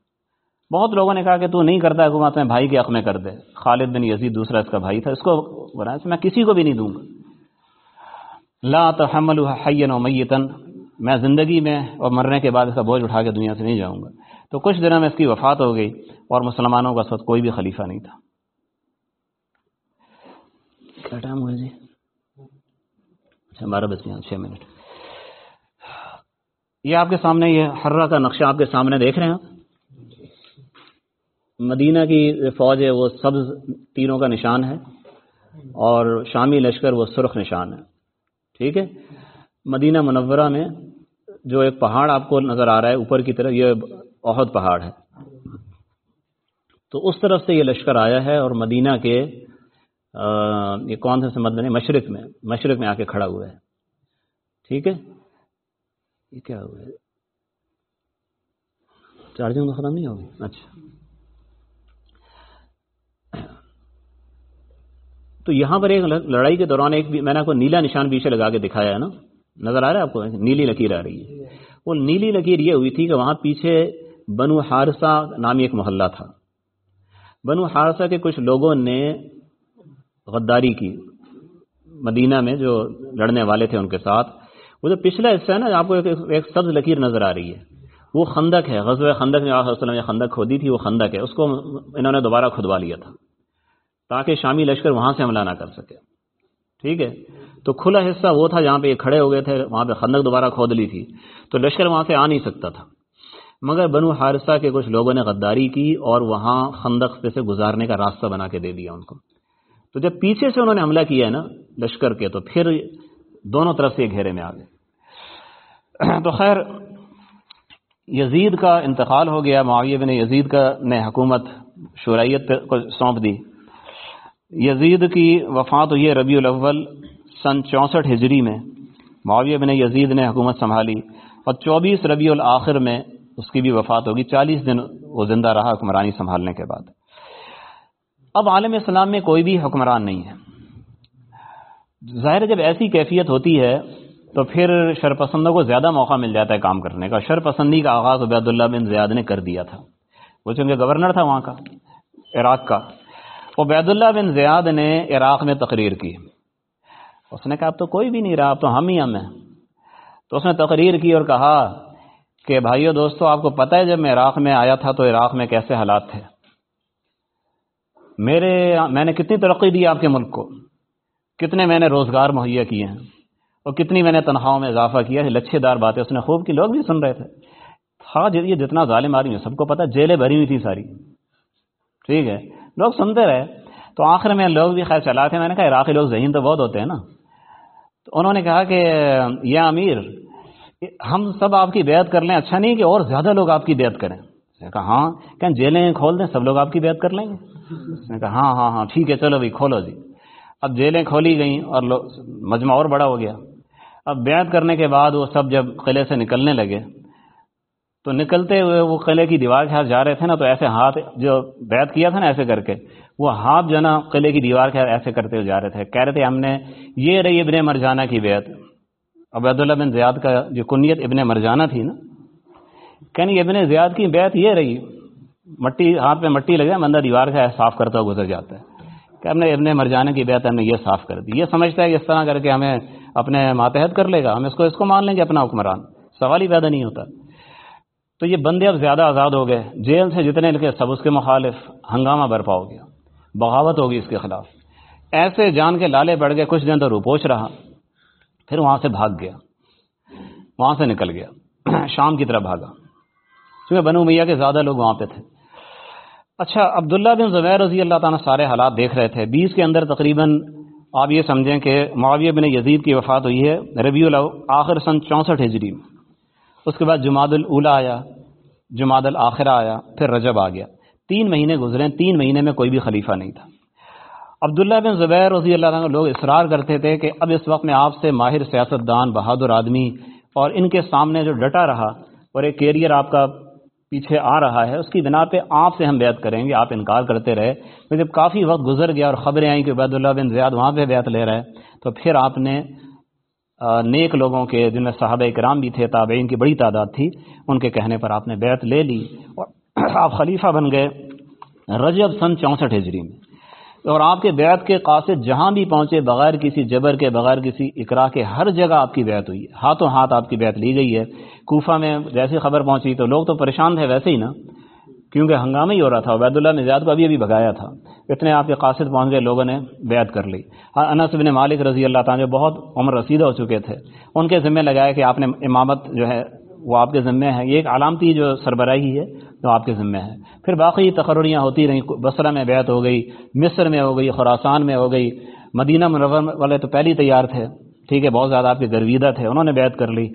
بہت لوگوں نے کہا کہ تو نہیں کرتا حکومت میں بھائی کے حق میں کر دے۔ خالد بن یزید دوسرا اس کا بھائی تھا، اس کو بنایا میں کسی کو بھی نہیں دوں گا۔ لا تحمل حین و میتن میں زندگی میں اور مرنے کے بعد اس کا بوجھ اٹھا کے دنیا سے نہیں جاؤں گا۔ تو کچھ دنوں میں اس کی وفات ہو گئی اور مسلمانوں کا ساتھ کوئی بھی خلیفہ نہیں تھا۔ کیا ٹائم ہوا جی؟ اچھا بارہ بج گیا چھ منٹ۔ یہ آپ کے سامنے، یہ ہررا کا نقشہ آپ کے سامنے دیکھ رہے ہیں مدینہ کی فوج ہے وہ سبز تینوں کا نشان ہے اور شامی لشکر وہ سرخ نشان ہے۔ ٹھیک ہے؟ مدینہ منورہ میں جو ایک پہاڑ آپ کو نظر آ رہا ہے، اوپر کی طرف یہ عہد پہاڑ ہے۔ تو اس طرف سے یہ لشکر آیا ہے اور مدینہ کے یہ کون سے سمت بنے مشرق میں مشرق میں آ کے کھڑا ہوا ہے۔ ٹھیک ہے؟ یہ کیا ہوا ہے؟ چارجنگ ختم نہیں ہوگی اچھا۔ تو یہاں پر ایک لڑائی کے دوران ایک میں نے آپ کو نیلا نشان پیچھے لگا کے دکھایا ہے نا؟ نظر آ رہا ہے آپ کو؟ نیلی لکیر آ رہی ہے۔ وہ نیلی لکیر یہ ہوئی تھی کہ وہاں پیچھے بنو حارثہ نامی ایک محلہ تھا۔ بنو حارثہ کے کچھ لوگوں نے غداری کی۔ مدینہ میں جو لڑنے والے تھے ان کے ساتھ۔ وہ جو پچھلا حصہ ہے نا، آپ کو ایک سبز لکیر نظر آ رہی ہے۔ وہ خندق ہے، غزوہ خندق میں وسلم خندق کھودی تھی، وہ خندق ہے۔ اس کو انہوں نے دوبارہ کھدوا لیا تھا۔ تاکہ شامی لشکر وہاں سے حملہ نہ کر سکے۔ ٹھیک ہے؟ تو کھلا حصہ وہ تھا جہاں پہ یہ کھڑے ہو گئے تھے، وہاں پہ خندق دوبارہ کھود لی تھی۔ تو لشکر وہاں سے آ نہیں سکتا تھا۔ مگر بنو حارثہ کے کچھ لوگوں نے غداری کی اور وہاں خندق پہ سے گزارنے کا راستہ بنا کے دے دیا ان کو۔ تو جب پیچھے سے انہوں نے حملہ کیا ہے نا لشکر کے، تو پھر دونوں طرف سے گھیرے میں آ گئے۔ تو خیر، یزید کا انتقال ہو گیا، معاویہ بن یزید کا نے حکومت شرائط کو سونپ دی۔ یزید کی وفات ہوئی ہے ربیع الاول سن چونسٹھ ہجری میں۔ معاویہ بن یزید نے حکومت سنبھالی اور چوبیس ربیع الآخر میں اس کی بھی وفات ہوگی۔ چالیس دن وہ زندہ رہا حکمرانی سنبھالنے کے بعد۔ اب عالم اسلام میں کوئی بھی حکمران نہیں ہے۔ ظاہر جب ایسی کیفیت ہوتی ہے تو پھر شرپسندوں کو زیادہ موقع مل جاتا ہے کام کرنے کا۔ شرپسندی کا آغاز عبید اللہ بن زیاد نے کر دیا تھا۔ وہ چونکہ گورنر تھا وہاں کا، عراق کا۔ عبید اللہ بن زیاد نے عراق میں تقریر کی۔ اس نے کہا، اب تو کوئی بھی نہیں رہا، اب تو ہم ہی ہم ہیں۔ تو اس نے تقریر کی اور کہا کہ، بھائیو دوستو، آپ کو پتہ ہے، جب میں عراق میں آیا تھا تو عراق میں کیسے حالات تھے۔ میرے، میں نے کتنی ترقی دی آپ کے ملک کو۔ کتنے میں نے روزگار مہیا کیے ہیں۔ اور کتنی میں نے تنخواہوں میں اضافہ کیا ہے۔ لچھے دار باتیں۔ اس نے خوب کی، لوگ بھی سن رہے تھے۔ ہاں یہ جتنا ظالم آدمی ہے، سب کو پتا جیلیں بھری ہوئی تھی ساری۔ ٹھیک ہے۔ لوگ سنتے رہے۔ تو آخر میں لوگ بھی خیر چلا تھے۔ میں نے کہا، عراقی لوگ ذہین تو بہت ہوتے ہیں نا۔ تو انہوں نے کہا کہ، یا امیر، ہم سب آپ کی بیعت کر لیں۔ اچھا نہیں کہ اور زیادہ لوگ آپ کی بیعت کریں۔ کہا ہاں۔ کہ جیلیں کھول دیں، سب لوگ آپ کی بیعت کر لیں گے۔ اس نے کہا ہاں ہاں ہاں ٹھیک ہے، چلو بھائی، کھولو جی۔ اب جیلیں کھولی گئیں اور مجمع اور بڑا ہو گیا۔ اب بیعت کرنے کے بعد وہ سب جب قلعے سے نکلنے لگے تو نکلتے ہوئے وہ قلعے کی دیوار کے ہاتھ جا رہے تھے نا، تو ایسے ہاتھ جو بیعت کیا تھا نا ایسے کر کے، وہ ہاتھ جو نا قلعے کی دیوار کے ایسے کرتے ہوئے جا رہے تھے۔ کہہ رہے تھے، ہم نے یہ رہی ابن مرجانہ کی بیعت۔ عبیداللہ بن زیاد کا جو کنیت ابن مرجانہ تھی نا کہنی ابن زیاد کی بیعت یہ رہی، مٹی، ہاتھ پہ مٹی لگے مندہ دیوار کا صاف کرتا ہوا گزر جاتا ہے۔ کہ ہم نے ابن مرجانہ کی بیعت، ہم نے یہ صاف کر دی۔ یہ سمجھتا ہے کہ اس طرح کر کے ہمیں اپنے ماتحت کر لے گا، ہم اس کو اس کو مان لیں گے اپنا حکمران۔ سوال ہی پیدا نہیں ہوتا۔ تو یہ بندے اب زیادہ آزاد ہو گئے۔ جیل سے جتنے لکھے سب اس کے مخالف۔ ہنگامہ برپا ہو گیا۔ بغاوت ہوگی اس کے خلاف۔ ایسے جان کے لالے بڑھ گئے، کچھ دن تو روپوش رہا۔ پھر وہاں سے بھاگ گیا۔ وہاں سے نکل گیا۔ شام کی طرف بھاگا۔ کیونکہ بنو میاں کے زیادہ لوگ وہاں پہ تھے۔ اچھا عبداللہ بن زبیر رضی اللہ تعالیٰ سارے حالات دیکھ رہے تھے۔ بیس کے اندر تقریباً آپ یہ سمجھیں کہ معاویہ بن یزید کی وفات ہوئی ہے ربیع آخر سن چونسٹھ ہجری میں۔ اس کے بعد جماعت الاولا آیا جماعت الآخرہ آیا، پھر رجب آ گیا۔ تین مہینے گزرے، تین مہینے میں کوئی بھی خلیفہ نہیں تھا۔ عبداللہ بن زبیر رضی اللہ عنہ لوگ اصرار کرتے تھے کہ اب اس وقت میں آپ سے ماہر سیاست دان بہادر آدمی اور ان کے سامنے جو ڈٹا رہا اور ایک کیریئر آپ کا پیچھے آ رہا ہے، اس کی بنا پہ آپ سے ہم بیعت کریں گے، آپ انکار کرتے رہے۔ جب کافی وقت گزر گیا اور خبریں آئیں کہ عبید اللہ بن زیاد وہاں پہ بیعت لے رہے تو پھر آپ نے نیک لوگوں کے جن میں صحابہ کرام بھی تھے، تابعین کی بڑی تعداد تھی، ان کے کہنے پر آپ نے بیعت لے لی اور آپ خلیفہ بن گئے رجب سن چونسٹھ ہجری میں۔ اور آپ کے بیعت کے قاصد جہاں بھی پہنچے، بغیر کسی جبر کے، بغیر کسی اقرا کے، ہر جگہ آپ کی بیعت ہوئی۔ ہے ہاتھوں ہاتھ آپ کی بیعت لی گئی ہے۔ کوفہ میں جیسی خبر پہنچی تو لوگ تو پریشان تھے ویسے ہی نا۔ کیونکہ ہنگامہ ہی ہو رہا تھا، عبید اللہ نے زیاد کو ابھی ابھی بگایا تھا۔ اتنے آپ کے قاصد پہنچ گئے، لوگوں نے بیعت کر لی۔ ہاں، انس بن مالک رضی اللہ تعالیٰ جو بہت عمر رسیدہ ہو چکے تھے۔ ان کے ذمہ لگایا کہ آپ نے امامت جو ہے، وہ آپ کے ذمے ہے۔ یہ ایک علامتی جو سربراہی ہے جو آپ کے ذمے ہے۔ پھر باقی تقرریاں ہوتی رہیں۔ بصرہ میں بیعت ہو گئی، مصر میں ہو گئی خوراسان میں ہو گئی۔ مدینہ منور والے تو پہلی تیار تھے۔ ٹھیک ہے، بہت زیادہ آپ کے گرویدہ تھے، انہوں نے بیعت کر لی۔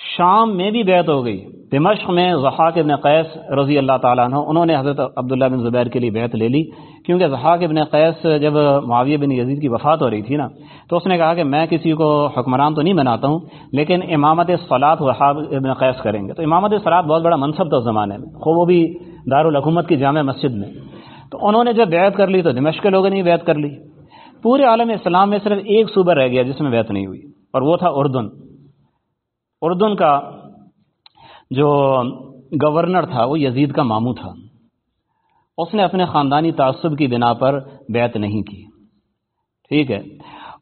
شام میں بھی بیعت ہو گئی۔ دمشق میں ضحاق ابن قیس رضی اللہ تعالیٰ عنہ، انہوں نے حضرت عبداللہ بن زبیر کے لیے بیعت لے لی۔ کیونکہ ضحاق ابن قیس جب معاویہ بن یزید کی وفات ہو رہی تھی نا، تو اس نے کہا کہ میں کسی کو حکمران تو نہیں بناتا ہوں، لیکن امامت صلاحت وحاب ابن قیس کریں گے۔ تو امامت صلاحت بہت بڑا منصب تھا اس زمانے میں، خو وہ بھی دارالحکومت کی جامع مسجد میں۔ تو انہوں نے جب بیعت کر لی تو دمشق کے لوگوں نے بیعت کر لی۔ پورے عالم اسلام میں صرف ایک صوبہ رہ گیا جس میں بیعت نہیں ہوئی، اور وہ تھا اردن۔ اردن کا جو گورنر تھا، وہ یزید کا ماموں تھا۔ اس نے اپنے خاندانی تعصب کی بنا پر بیعت نہیں کی۔ ٹھیک ہے۔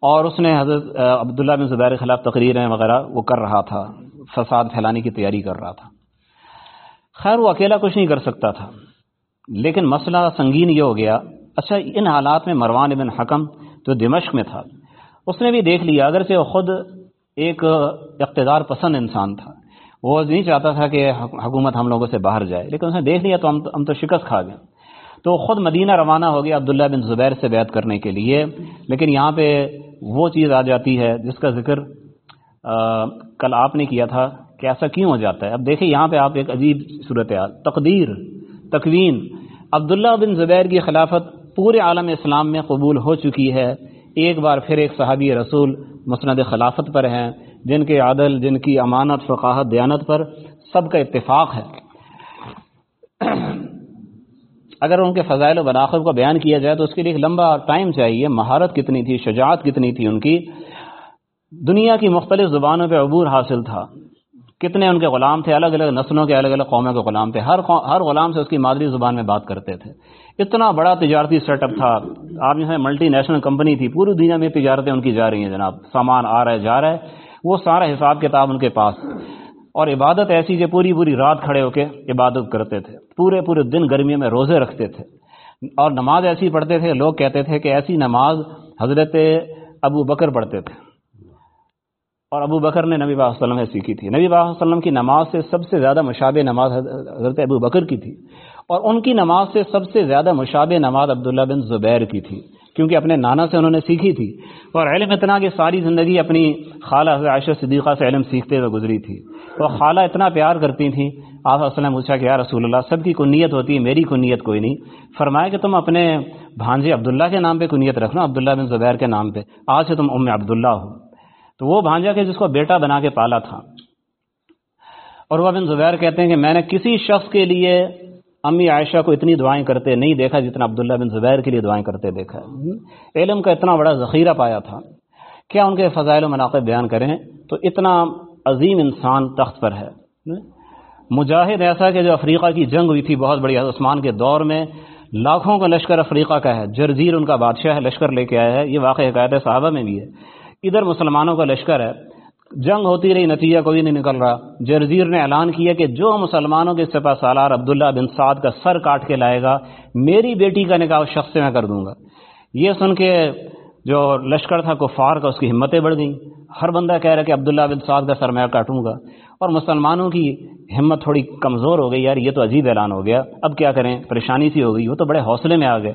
اور اس نے حضرت عبداللہ بن زبیر کے خلاف تقریریں وغیرہ وہ کر رہا تھا، فساد پھیلانے کی تیاری کر رہا تھا۔ خیر، وہ اکیلا کچھ نہیں کر سکتا تھا۔ لیکن مسئلہ سنگین یہ ہو گیا اچھا ان حالات میں مروان ابن حکم جو دمشق میں تھا۔ اس نے بھی دیکھ لیا اگرچہ وہ خود ایک اقتدار پسند انسان تھا۔ وہ نہیں چاہتا تھا کہ حکومت ہم لوگوں سے باہر جائے، لیکن اس نے دیکھ لیا تو ہم ہم تو شکست کھا گئے۔ تو خود مدینہ روانہ ہو گیا عبداللہ بن زبیر سے بیعت کرنے کے لیے۔ لیکن یہاں پہ وہ چیز آ جاتی ہے جس کا ذکر کل آپ نے کیا تھا کہ ایسا کیوں ہو جاتا ہے۔ اب دیکھیں یہاں پہ آپ ایک عجیب صورت حال، تقدیر، تکوین۔ عبداللہ بن زبیر کی خلافت پورے عالم اسلام میں قبول ہو چکی ہے۔ ایک بار پھر ایک صحابی رسول مسند خلافت پر ہیں، جن کے عادل جن کی امانت، فقاہت، دیانت پر سب کا اتفاق ہے۔ اگر ان کے فضائل و بناخب کو بیان کیا جائے تو اس کے لیے ایک لمبا ٹائم چاہیے۔ مہارت کتنی تھی، شجاعت کتنی تھی ان کی۔ دنیا کی مختلف زبانوں پہ عبور حاصل تھا۔ کتنے ان کے غلام تھے، الگ الگ نسلوں کے الگ الگ قوموں کے غلام تھے۔ ہر ہر غلام سے اس کی مادری زبان میں بات کرتے تھے۔ اتنا بڑا تجارتی سیٹ اپ تھا۔ آپ جو ہے ملٹی نیشنل کمپنی تھی، پوری دنیا میں تجارتیں ان کی جا رہی ہیں جناب۔ سامان آ رہا ہے، جا رہا ہے۔ وہ سارا حساب کتاب ان کے پاس۔ اور عبادت ایسی کہ پوری پوری رات کھڑے ہو کے عبادت کرتے تھے۔ پورے پورے دن گرمی میں روزے رکھتے تھے۔ اور نماز ایسی پڑھتے تھے، لوگ کہتے تھے کہ ایسی نماز حضرت ابو بکر پڑھتے تھے۔ اور ابو بکر نے نبی باغ وسلم سے سیکھی تھی۔ نبی باغ وسلم کی نماز سے سب سے زیادہ مشابہ نماز حضرت ابو بکر کی تھی۔ اور ان کی نماز سے سب سے زیادہ مشابہ نماز عبداللہ بن زبیر کی تھی، کیونکہ اپنے نانا سے انہوں نے سیکھی تھی۔ اور علم اتنا کہ ساری زندگی اپنی خالہ عائشہ صدیقہ سے علم سیکھتے ہوئے گزری تھی۔ تو خالہ اتنا پیار کرتی تھیں۔ آپ وسلم پوچھا کہ یا رسول اللہ، سب کی کنیت ہوتی ہے میری کنیت کوئی نہیں۔ فرمایا کہ تم اپنے بھانجے عبداللہ کے نام پہ کنیت رکھنا، عبداللہ بن زبیر کے نام پہ۔ آج سے تم ام عبداللہ ہو۔ تو وہ بھانجا کے جس کو بیٹا بنا کے پالا تھا۔ اور وہ بن زبیر کہتے ہیں کہ میں نے کسی شخص کے لیے امی عائشہ کو اتنی دعائیں کرتے نہیں دیکھا جتنا عبداللہ بن زبیر کے لیے دعائیں کرتے دیکھا۔ علم کا اتنا بڑا ذخیرہ پایا تھا۔ کیا ان کے فضائل و مناقب بیان کریں؟ تو اتنا عظیم انسان تخت پر ہے۔ مجاہد ایسا کہ جو افریقہ کی جنگ ہوئی تھی بہت بڑی، عثمان کے دور میں لاکھوں کا لشکر افریقہ کا ہے۔ جرزیر ان کا بادشاہ ہے، لشکر لے کے آیا ہے۔ یہ واقع حکایت صحابہ میں بھی ہے۔ ادھر مسلمانوں کا لشکر ہے۔ جنگ ہوتی رہی، نتیجہ کوئی نہیں نکل رہا۔ جرزیر نے اعلان کیا کہ جو مسلمانوں کے سپا سالار عبداللہ بن سعد کا سر کاٹ کے لائے گا، میری بیٹی کا نکاح شخص سے میں کر دوں گا۔ یہ سن کے جو لشکر تھا، کفار کا، اس کی ہمتیں بڑھ گئیں۔ ہر بندہ کہہ رہا کہ عبداللہ بن سعد کا سر میں کاٹوں گا۔ اور مسلمانوں کی ہمت تھوڑی کمزور ہو گئی، یار یہ تو عجیب اعلان ہو گیا۔ اب کیا کریں؟ پریشانی سی ہو گئی، وہ تو بڑے حوصلے میں آ گئے۔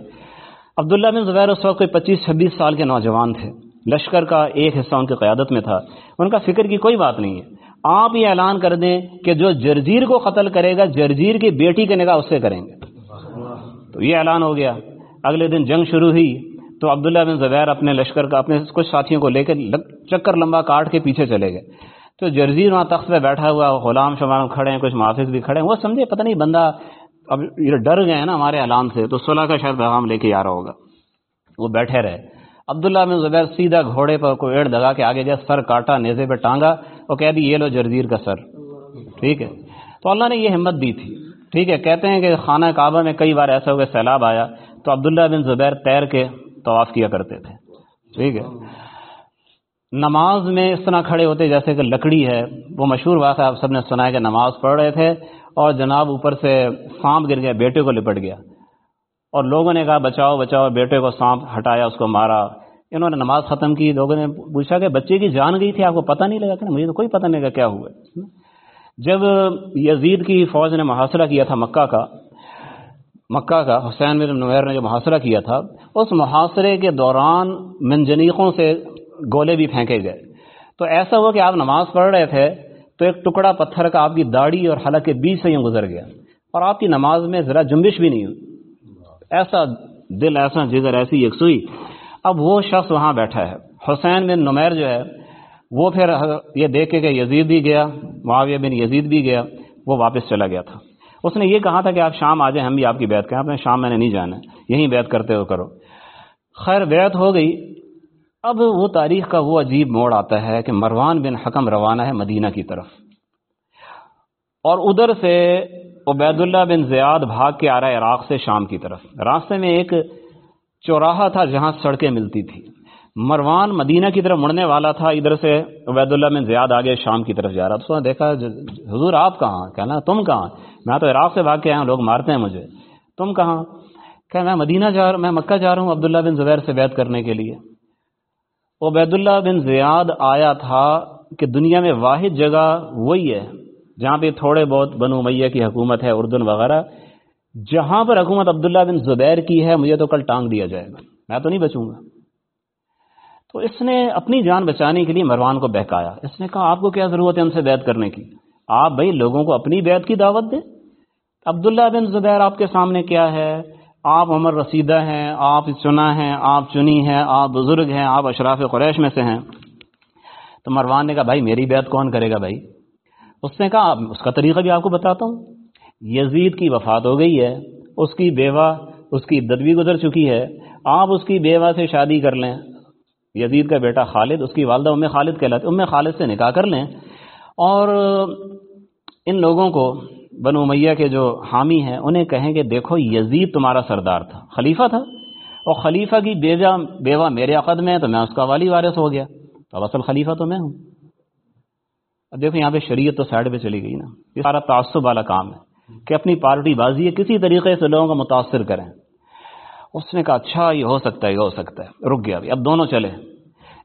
عبداللہ بن زبیر اس وقت کوئی پچیس چھبیس سال کے نوجوان تھے۔ لشکر کا ایک حصہ ان کی قیادت میں تھا۔ ان کا فکر کی کوئی بات نہیں ہے۔ آپ یہ اعلان کر دیں کہ جو جرجیر کو قتل کرے گا، جرجیر کی بیٹی کے نگاہ اس سے کریں گے۔ تو یہ اعلان ہو گیا۔ اگلے دن جنگ شروع ہوئی۔ تو عبداللہ بن زبیر اپنے لشکر کا، اپنے کچھ ساتھیوں کو لے کر چکر لمبا کاٹ کے پیچھے چلے گئے۔ تو جرزیر وہاں تخت پہ بیٹھا ہوا، غلام شمال کھڑے ہیں، کچھ محافظ بھی کھڑے ہیں۔ وہ سمجھے، پتہ نہیں بندہ اب یہ ڈر گئے ہیں نا ہمارے اعلان سے۔ تو صلاح کا شاید پیغام لے کے آ رہا ہوگا۔ وہ بیٹھے رہے۔ عبداللہ بن زبیر سیدھا گھوڑے پر کوئی ایڑ دگا کے آگے گیا، سر کاٹا، نیزے پہ ٹانگا اور کہہ دی، یہ لو جرزیر کا سر۔ ٹھیک ہے؟ تو اللہ نے یہ ہمت دی تھی۔ ٹھیک ہے، کہتے ہیں کہ خانہ کعبہ میں کئی بار ایسا ہو گیا سیلاب آیا تو عبداللہ بن زبیر تیر کے طواف کیا کرتے تھے۔ ٹھیک ہے؟ نماز میں اس طرح کھڑے ہوتے جیسے کہ لکڑی ہے۔ وہ مشہور واقعہ آپ سب نے سنا ہے کہ نماز پڑھ رہے تھے اور جناب اوپر سے سانپ گر گیا، بیٹے کو لپٹ گیا۔ اور لوگوں نے کہا، بچاؤ بچاؤ، بیٹے کو سانپ ہٹایا، اس کو مارا۔ انہوں نے نماز ختم کی، لوگوں نے پوچھا کہ بچے کی جان گئی تھی، آپ کو پتہ نہیں لگا کہ مجھے تو کوئی پتہ نہیں لگا کیا ہوا۔ جب یزید کی فوج نے محاصرہ کیا تھا مکہ کا مکہ کا، حسین بن نویر نے جو محاصرہ کیا تھا، اس محاصرے کے دوران منجنیقوں سے گولے بھی پھینکے گئے۔ تو ایسا ہوا کہ آپ نماز پڑھ رہے تھے، تو ایک ٹکڑا پتھر کا آپ کی داڑھی اور حلق کے بیچ سے یوں گزر گیا۔ اور آپ کی نماز میں ذرا جنبش بھی نہیں ہوئی۔ ایسا دل، ایسا جگر، ایسی یکسوئی۔ اب وہ شخص وہاں بیٹھا ہے۔ حسین بن نمیر جو ہے، وہ پھر یہ دیکھے کہ یزید بھی گیا، معاویہ بن یزید بھی گیا، وہ واپس چلا گیا تھا۔ اس نے یہ کہا تھا کہ آپ شام آ جائیں ہم بھی آپ کی بیعت کریں۔ آپ نے شام میں نے نہیں جانا، یہیں بیعت کرتے ہو کرو۔ خیر، بیعت ہو گئی۔ اب وہ تاریخ کا وہ عجیب موڑ آتا ہے کہ مروان بن حکم روانہ ہے مدینہ کی طرف۔ اور ادھر سے عبید اللہ بن زیاد بھاگ کے آ رہا ہے عراق سے شام کی طرف۔ راستے میں ایک چوراہا تھا جہاں سڑکیں ملتی تھی مروان مدینہ کی طرف مڑنے والا تھا، ادھر سے عبید اللہ بن زیاد آگے شام کی طرف جا رہا۔ تو دیکھا حضور آپ کہاں کہنا، تم کہاں میں تو عراق سے بھاگ کے آیا ہوں، لوگ مارتے ہیں مجھے۔ تم کہاں کہ میں مدینہ جا رہا، میں مکہ جا رہا ہوں عبداللہ بن زبیر سے بیعت کرنے کے لیے۔ عبید اللہ بن زیاد آیا تھا کہ دنیا میں واحد جگہ وہی ہے۔ جہاں پہ تھوڑے بہت بنو میہ کی حکومت ہے، اردن وغیرہ، جہاں پر حکومت عبداللہ بن زبیر کی ہے، مجھے تو کل ٹانگ دیا جائے گا۔ میں تو نہیں بچوں گا۔ تو اس نے اپنی جان بچانے کے لیے مروان کو بہکایا۔ اس نے کہا، آپ کو کیا ضرورت ہے ان سے بیعت کرنے کی؟ آپ بھائی لوگوں کو اپنی بیعت کی دعوت دیں۔ عبداللہ بن زبیر، آپ کے سامنے کیا ہے؟ آپ عمر رسیدہ ہیں، آپ چنا ہیں، آپ چنی ہیں، آپ بزرگ ہیں، آپ اشراف قریش میں سے ہیں۔ تو مروان نے کہا، بھائی میری بیعت کون کرے گا بھائی؟ اس نے کہا اس کا طریقہ بھی آپ کو بتاتا ہوں۔ یزید کی وفات ہو گئی ہے، اس کی بیوہ اس کی عدت بھی گزر چکی ہے۔ آپ اس کی بیوہ سے شادی کر لیں۔ یزید کا بیٹا خالد، اس کی والدہ ام خالد کہلاتے ام خالد سے نکاح کر لیں۔ اور ان لوگوں کو، بنو میہ کے جو حامی ہیں، انہیں کہیں کہ دیکھو، یزید تمہارا سردار تھا، خلیفہ تھا۔ اور خلیفہ کی بیجا بیوہ میرے عقد میں ہے، تو میں اس کا والی وارث ہو گیا۔ تو اصل خلیفہ تو میں ہوں۔ اب دیکھو یہاں پہ شریعت تو سائڈ پہ چلی گئی نا۔ یہ سارا تعصب والا کام ہے کہ اپنی پارٹی بازی ہے کسی طریقے سے لوگوں کو متاثر کریں۔ اس نے کہا اچھا یہ ہو سکتا ہے، یہ ہو سکتا ہے۔ رک گیا ابھی۔ اب دونوں چلے۔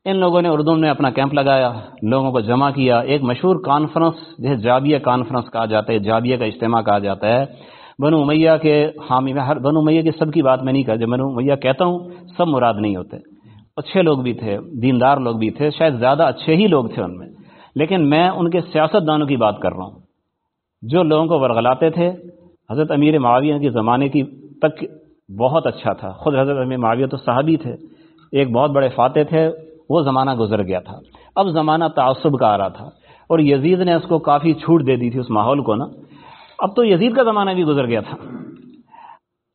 ان لوگوں نے اردو میں اپنا کیمپ لگایا، لوگوں کو جمع کیا۔ ایک مشہور کانفرنس جسے جابیہ کانفرنس کہا جاتا ہے، جابیہ کا اجتماع کہا جاتا ہے۔ بنو امیہ کے حامی میں ہر، بنو امیہ کی سب کی بات میں نہیں کہا، جب بنو امیہ کہتا ہوں، سب مراد نہیں ہوتے۔ اچھے لوگ بھی تھے، دیندار لوگ بھی تھے، شاید زیادہ اچھے ہی لوگ تھے ان میں۔ لیکن میں ان کے سیاست دانوں کی بات کر رہا ہوں۔ جو لوگوں کو ورغلاتے تھے، حضرت امیر معاویہ کے زمانے کی تک بہت اچھا تھا۔ خود حضرت امیر معاویہ تو صحابی تھے، ایک بہت بڑے فاتح تھے، وہ زمانہ گزر گیا تھا۔ اب زمانہ تعصب کا آ رہا تھا اور یزید نے اس کو کافی چھوٹ دے دی تھی اس ماحول کو نا۔ اب تو یزید کا زمانہ بھی گزر گیا تھا۔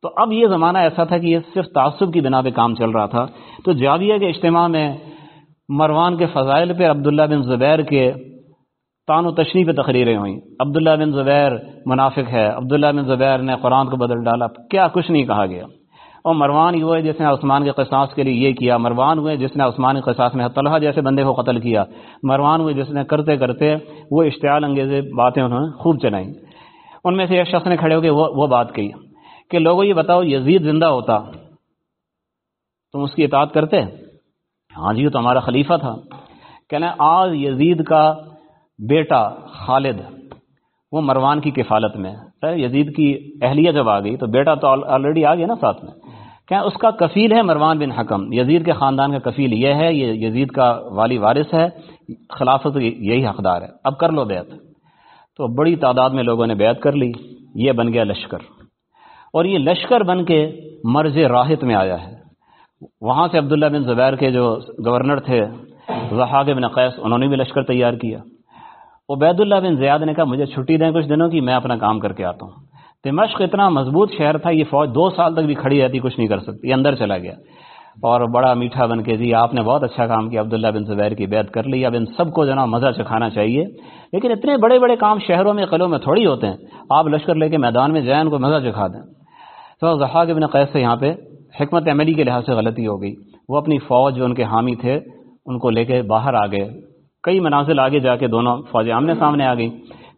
تو اب یہ زمانہ ایسا تھا کہ یہ صرف تعصب کی بنا پہ کام چل رہا تھا۔ تو جاویہ کے اجتماع میں مروان کے فضائل پہ عبداللہ بن زبیر کے تان و تشریح پہ تقریریں ہوئیں۔ عبداللہ بن زبیر منافق ہے۔ عبداللہ بن زبیر نے قرآن کو بدل ڈالا۔ کیا کچھ نہیں کہا گیا۔ اور مروان یہ ہوئے جس نے عثمان کے قصاص کے لیے یہ کیا۔ مروان ہوئے جس نے عثمان کے قصاص میں طلحہ جیسے بندے کو قتل کیا۔ مروان ہوئے جس نے کرتے کرتے وہ اشتعال انگیز باتیں انہوں نے خوب چلائیں۔ ان میں سے ایک شخص نے کھڑے ہو کے وہ وہ بات کہی کہ لوگوں یہ بتاؤ، یزید زندہ ہوتا، تم اس کی اطاعت کرتے؟ ہاں جی وہ تو ہمارا خلیفہ تھا۔ کہنا آج یزید کا بیٹا خالد، وہ مروان کی کفالت میں یزید کی اہلیہ جب آ گئی تو بیٹا تو آلریڈی آ گیا نا ساتھ میں۔ کہ اس کا کفیل ہے مروان بن حکم۔ یزید کے خاندان کا کفیل یہ ہے، یہ یزید کا والی وارث ہے، خلافت یہی حقدار ہے۔ اب کر لو بیعت۔ تو بڑی تعداد میں لوگوں نے بیعت کر لی۔ یہ بن گیا لشکر۔ اور یہ لشکر بن کے مرض راحت میں آیا ہے۔ وہاں سے عبداللہ بن زبیر کے جو گورنر تھے زحاق بن قیس، انہوں نے بھی لشکر تیار کیا۔ عبید اللہ بن زیاد نے کہا، مجھے چھٹی دیں کچھ دنوں کی، میں اپنا کام کر کے آتا ہوں۔ دمشق اتنا مضبوط شہر تھا، یہ فوج دو سال تک بھی کھڑی رہتی، کچھ نہیں کر سکتی اندر چلا گیا۔ اور بڑا میٹھا بن کے جی آپ نے بہت اچھا کام کیا، عبداللہ بن زبیر کی بیعت کر لی، اب ان سب کو جو نا مزہ چکھانا چاہیے۔ لیکن اتنے بڑے بڑے کام شہروں میں، قلعوں میں تھوڑی ہوتے ہیں، آپ لشکر لے کے میدان میں جائیں، ان کو مزہ چکھا دیں۔ تو زحاق ابن قیس سے یہاں پہ حکمت عملی کے لحاظ سے غلطی ہو گئی۔ وہ اپنی فوج جو ان کے حامی تھے، ان کو لے کے باہر آ گئے۔ کئی منازل آگے جا کے دونوں فوجیں آمنے سامنے آ گئی۔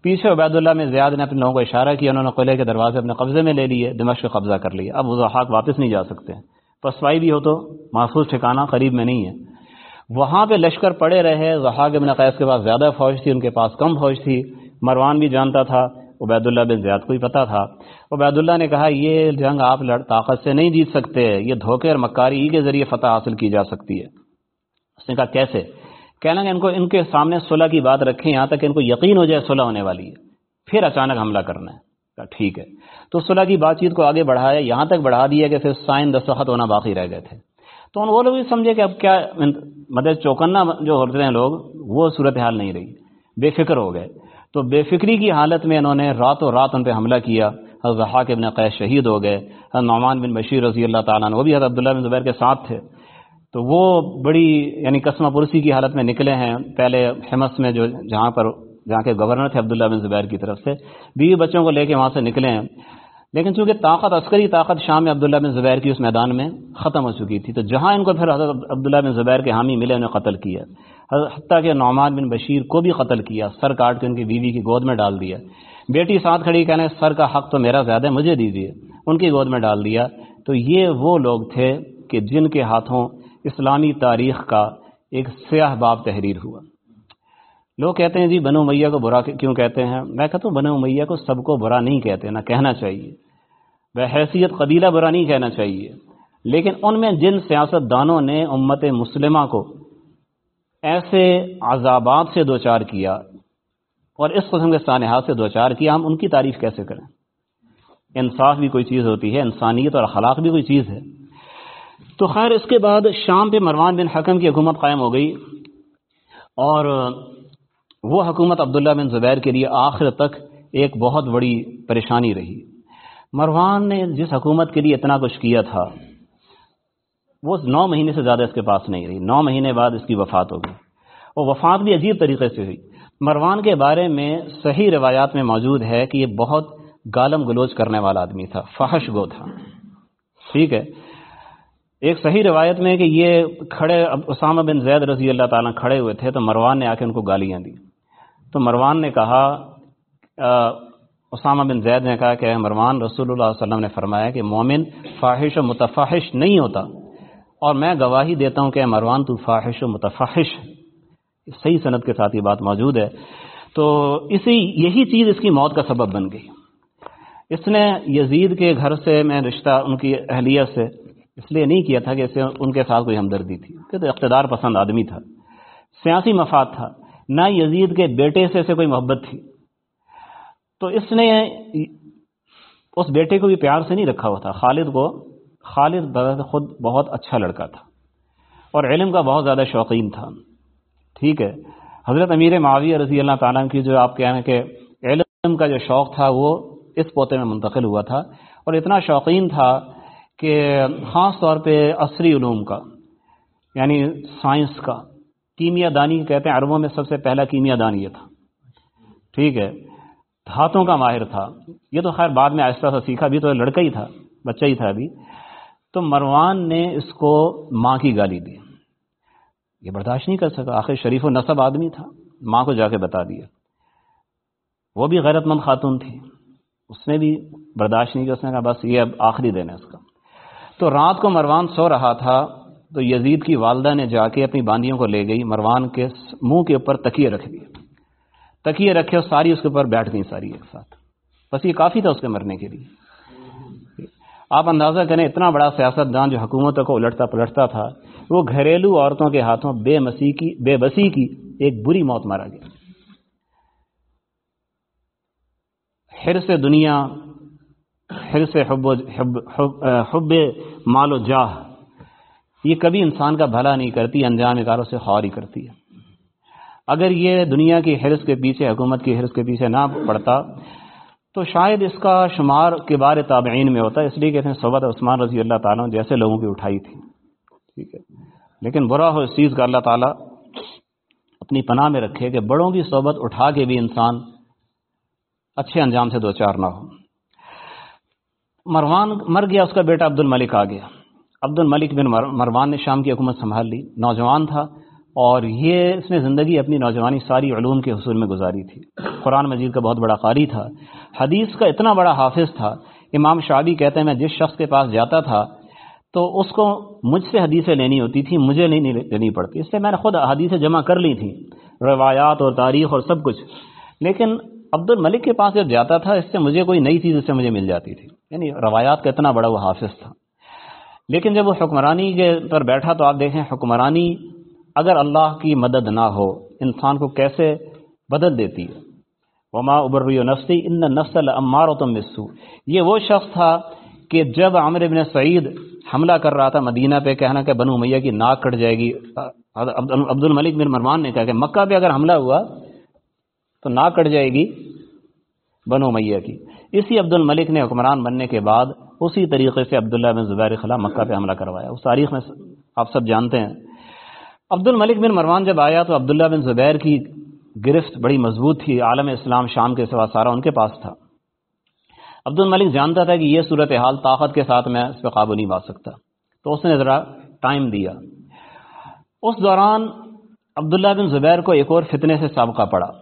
پیچھے عبید اللہ میں زیاد نے اپنے لوگوں کو اشارہ کیا، انہوں نے قلعے کے دروازے اپنے قبضے میں لے لیے، دمشق قبضہ کر لیا۔ اب وہ واپس نہیں جا سکتے۔ پسوائی بھی ہو تو محفوظ ٹھکانا قریب میں نہیں ہے۔ وہاں پہ لشکر پڑے رہے۔ زحاق ابن قیس کے پاس زیادہ فوج تھی، ان کے پاس کم فوج تھی۔ مروان بھی جانتا تھا۔ عبید اللہ بن زیاد کو ہی پتا تھا۔ عبید اللہ نے کہا، یہ جنگ آپ طاقت سے نہیں جیت سکتے، یہ دھوکے اور مکاری کے ذریعے فتح حاصل کی جا سکتی ہے۔ اس نے کہا، کیسے؟ کہنا کہ ان کو، ان کے سامنے صلح کی بات رکھیں، یہاں تک کہ ان کو یقین ہو جائے صلح ہونے والی ہے۔ پھر اچانک حملہ کرنا ہے۔ ٹھیک ہے۔ تو صلح کی بات چیت کو آگے بڑھایا، یہاں تک بڑھا دیا کہ پھر سائن دستخط ہونا باقی رہ گئے تھے۔ تو وہ لوگ بھی سمجھے کہ اب کیا مطلب چوکنا جو ہوتے ہیں لوگ، وہ صورتحال نہیں رہی، بے فکر ہو گئے۔ تو بے فکری کی حالت میں انہوں نے رات و رات ان پہ حملہ کیا۔ حضرت ابن قیس شہید ہو گئے۔ حضرت نعمان بن بشیر رضی اللہ تعالیٰ وہ بھی حضرت عبداللہ بن زبیر کے ساتھ تھے۔ تو وہ بڑی یعنی قسمہ پرسی کی حالت میں نکلے ہیں۔ پہلے حمس میں جو جہاں پر جہاں کے گورنر تھے عبداللہ بن زبیر کی طرف سے، بیوی بچوں کو لے کے وہاں سے نکلے ہیں۔ لیکن چونکہ طاقت عسکری طاقت شام میں عبداللہ بن زبیر کی اس میدان میں ختم ہو چکی تھی، تو جہاں ان کو پھر حضرت عبداللہ بن زبیر کے حامی ملے، انہیں قتل کیا۔ حتیٰ کہ نعمان بن بشیر کو بھی قتل کیا، سر کاٹ کے ان کی بیوی کی گود میں ڈال دیا۔ بیٹی ساتھ کھڑی کہنے، سر کا حق تو میرا، زیادہ ہے مجھے دیجیے ان کی گود میں ڈال دیا۔ تو یہ وہ لوگ تھے کہ جن کے ہاتھوں اسلامی تاریخ کا ایک سیاہ باب تحریر ہوا۔ لوگ کہتے ہیں جی بنو میاں کو برا کیوں کہتے ہیں؟ میں کہتا ہوں بنو میاں کو سب کو برا نہیں کہتے، نہ کہنا چاہیے۔ بحیثیت قبیلہ برا نہیں کہنا چاہیے۔ لیکن ان میں جن سیاست دانوں نے امت مسلمہ کو ایسے عذابات سے دوچار کیا اور اس قسم کے سانحات سے دوچار کیا، ہم ان کی تعریف کیسے کریں؟ انصاف بھی کوئی چیز ہوتی ہے، انسانیت اور اخلاق بھی کوئی چیز ہے۔ تو خیر، اس کے بعد شام پہ مروان بن حکم کی حکومت قائم ہو گئی اور وہ حکومت عبداللہ بن زبیر کے لیے آخر تک ایک بہت بڑی پریشانی رہی۔ مروان نے جس حکومت کے لیے اتنا کچھ کیا تھا، وہ نو مہینے سے زیادہ اس کے پاس نہیں رہی۔ نو مہینے بعد اس کی وفات ہو گئی۔ اور وفات بھی عجیب طریقے سے ہوئی۔ مروان کے بارے میں صحیح روایات میں موجود ہے کہ یہ بہت گالم گلوچ کرنے والا آدمی تھا، فحش گو تھا۔ ٹھیک ہے۔ ایک صحیح روایت میں کہ یہ کھڑے اسامہ بن زید رضی اللہ تعالیٰ کھڑے ہوئے تھے تو مروان نے آ کے ان کو گالیاں دی تو مروان نے کہا اسامہ بن زید نے کہا کہ مروان، رسول اللہ علیہ وسلم نے فرمایا کہ مومن فاحش و متفاحش نہیں ہوتا۔ اور میں گواہی دیتا ہوں کہ مروان، تو فاحش و متفاحش صحیح صنعت کے ساتھ یہ بات موجود ہے۔ تو اسی، یہی چیز اس کی موت کا سبب بن گئی۔ اس نے یزید کے گھر سے میں رشتہ، ان کی اہلیت سے اس لیے نہیں کیا تھا کہ اسے ان کے ساتھ کوئی ہمدردی تھی کہ تو اقتدار پسند آدمی تھا۔ سیاسی مفاد تھا۔ نہ یزید کے بیٹے سے اسے کوئی محبت تھی۔ تو اس نے اس بیٹے کو بھی پیار سے نہیں رکھا ہوا تھا۔ خالد کو، خالد خود بہت اچھا لڑکا تھا اور علم کا بہت زیادہ شوقین تھا۔ ٹھیک ہے۔ حضرت امیر معاویہ رضی اللہ تعالیٰ کی جو آپ کہہ ہیں کہ علم کا جو شوق تھا، وہ اس پوتے میں منتقل ہوا تھا اور اتنا شوقین تھا کہ خاص طور پہ عصری علوم کا یعنی سائنس کا۔ کیمیا دانی کہتے ہیں، عربوں میں سب سے پہلا کیمیا دان یہ تھا۔ ٹھیک ہے۔ ہاتھوں کا ماہر تھا۔ یہ تو خیر بعد میں آہستہ سا سیکھا بھی تو لڑکا ہی تھا، بچہ ہی تھا ابھی۔ تو مروان نے اس کو ماں کی گالی دی۔ یہ برداشت نہیں کر سکا۔ آخر شریف و نصب آدمی تھا۔ ماں کو جا کے بتا دیا۔ وہ بھی غیرت مند خاتون تھی۔ اس نے بھی برداشت نہیں کیا، اس نے کہا بس یہ اب آخری دن ہے اس کا۔ تو رات کو مروان سو رہا تھا۔ تو یزید کی والدہ نے جا کے اپنی باندیوں کو لے گئی، مروان کے منہ کے اوپر تکیے رکھ دیے۔ تکیے رکھے اور ساری اس کے اوپر بیٹھ گئی ساری ایک ساتھ۔ بس یہ کافی تھا اس کے مرنے کے لیے۔ آپ اندازہ کریں، اتنا بڑا سیاست دان جو حکومتوں کو الٹتا پلٹتا تھا، وہ گھریلو عورتوں کے ہاتھوں بے مسیح کی، بے بسی کی ایک بری موت مارا گیا۔ ہر سے دنیا، ہر سے حب حب حب، مال و جاہ یہ کبھی انسان کا بھلا نہیں کرتی انجان کاروں سے خوار ہی کرتی ہے۔ اگر یہ دنیا کی حرص کے پیچھے، حکومت کی حرص کے پیچھے نہ پڑتا، تو شاید اس کا شمار کبار تابعین میں ہوتا۔ اس لیے کہتے ہیں صحبت عثمان رضی اللہ تعالیٰ جیسے لوگوں کی اٹھائی تھی۔ ٹھیک ہے۔ لیکن برا ہو اس چیز کا اللہ تعالیٰ اپنی پناہ میں رکھے کہ بڑوں کی صحبت اٹھا کے بھی انسان اچھے انجام سے دو چار نہ ہو۔ مروان مر گیا، اس کا بیٹا عبد الملک آ گیا۔ عبد الملک بن مروان نے شام کی حکومت سنبھال لی۔ نوجوان تھا اور یہ اس نے زندگی اپنی نوجوانی ساری علوم کے حصول میں گزاری تھی۔ قرآن مجید کا بہت بڑا قاری تھا۔ حدیث کا اتنا بڑا حافظ تھا۔ امام شابی کہتے ہیں، میں جس شخص کے پاس جاتا تھا تو اس کو مجھ سے حدیثیں لینی ہوتی تھی مجھے نہیں لینی پڑتی۔ اس لیے میں نے خود حدیثیں جمع کر لی تھیں، روایات اور تاریخ اور سب کچھ۔ لیکن عبد الملک کے پاس جب جاتا تھا، اس سے مجھے کوئی نئی چیز اس سے مجھے مل جاتی تھی۔ یعنی روایات کا اتنا بڑا وہ حافظ تھا۔ لیکن جب وہ حکمرانی کے پر بیٹھا تو آپ دیکھیں حکمرانی اگر اللہ کی مدد نہ ہو، انسان کو کیسے بدل دیتی ہے؟ وما ابر نفسی ان نسل عمار و تم مسو یہ وہ شخص تھا کہ جب عامر ابن سعید حملہ کر رہا تھا مدینہ پہ، کہنا کہ بنو میاں کی ناک کٹ جائے گی۔ عبد الملک بن مرمان نے کہا کہ مکہ پہ اگر حملہ ہوا تو ناک کٹ جائے گی بنو میاں کی۔ اسی عبد الملک نے حکمران بننے کے بعد اسی طریقے سے عبداللہ بن زبیر خلا مکہ پہ حملہ کروایا۔ اس تاریخ میں آپ سب جانتے ہیں۔ عبد الملک بن مروان جب آیا تو عبداللہ بن زبیر کی گرفت بڑی مضبوط تھی، عالم اسلام شام کے سوا سارا ان کے پاس تھا۔ عبد الملک جانتا تھا کہ یہ صورت حال طاقت کے ساتھ میں اس پہ قابو نہیں پا سکتا۔ تو اس نے ذرا ٹائم دیا۔ اس دوران عبداللہ بن زبیر کو ایک اور فتنے سے سابقہ پڑا۔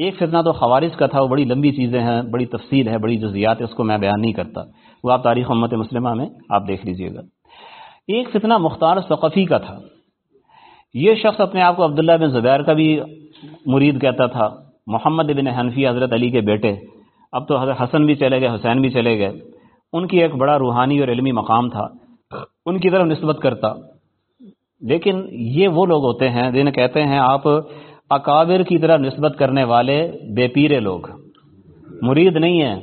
ایک فتنہ تو خوارج کا تھا، وہ بڑی لمبی چیزیں ہیں، بڑی تفصیل ہے، بڑی جزیات ہے اس کو میں بیان نہیں کرتا۔ وہ آپ تاریخ امت مسلمہ میں آپ دیکھ لیجیے گا۔ ایک فتنہ مختار ثقفی کا تھا۔ یہ شخص اپنے آپ کو عبداللہ بن زبیر کا بھی مرید کہتا تھا۔ محمد بن حنفی حضرت علی کے بیٹے۔ اب تو حضرت حسن بھی چلے گئے، حسین بھی چلے گئے۔ ان کی ایک بڑا روحانی اور علمی مقام تھا۔ ان کی طرف نسبت کرتا۔ لیکن یہ وہ لوگ ہوتے ہیں جنہیں کہتے ہیں آپ اکابر کی طرف نسبت کرنے والے بے پیرے لوگ۔ مرید نہیں ہے،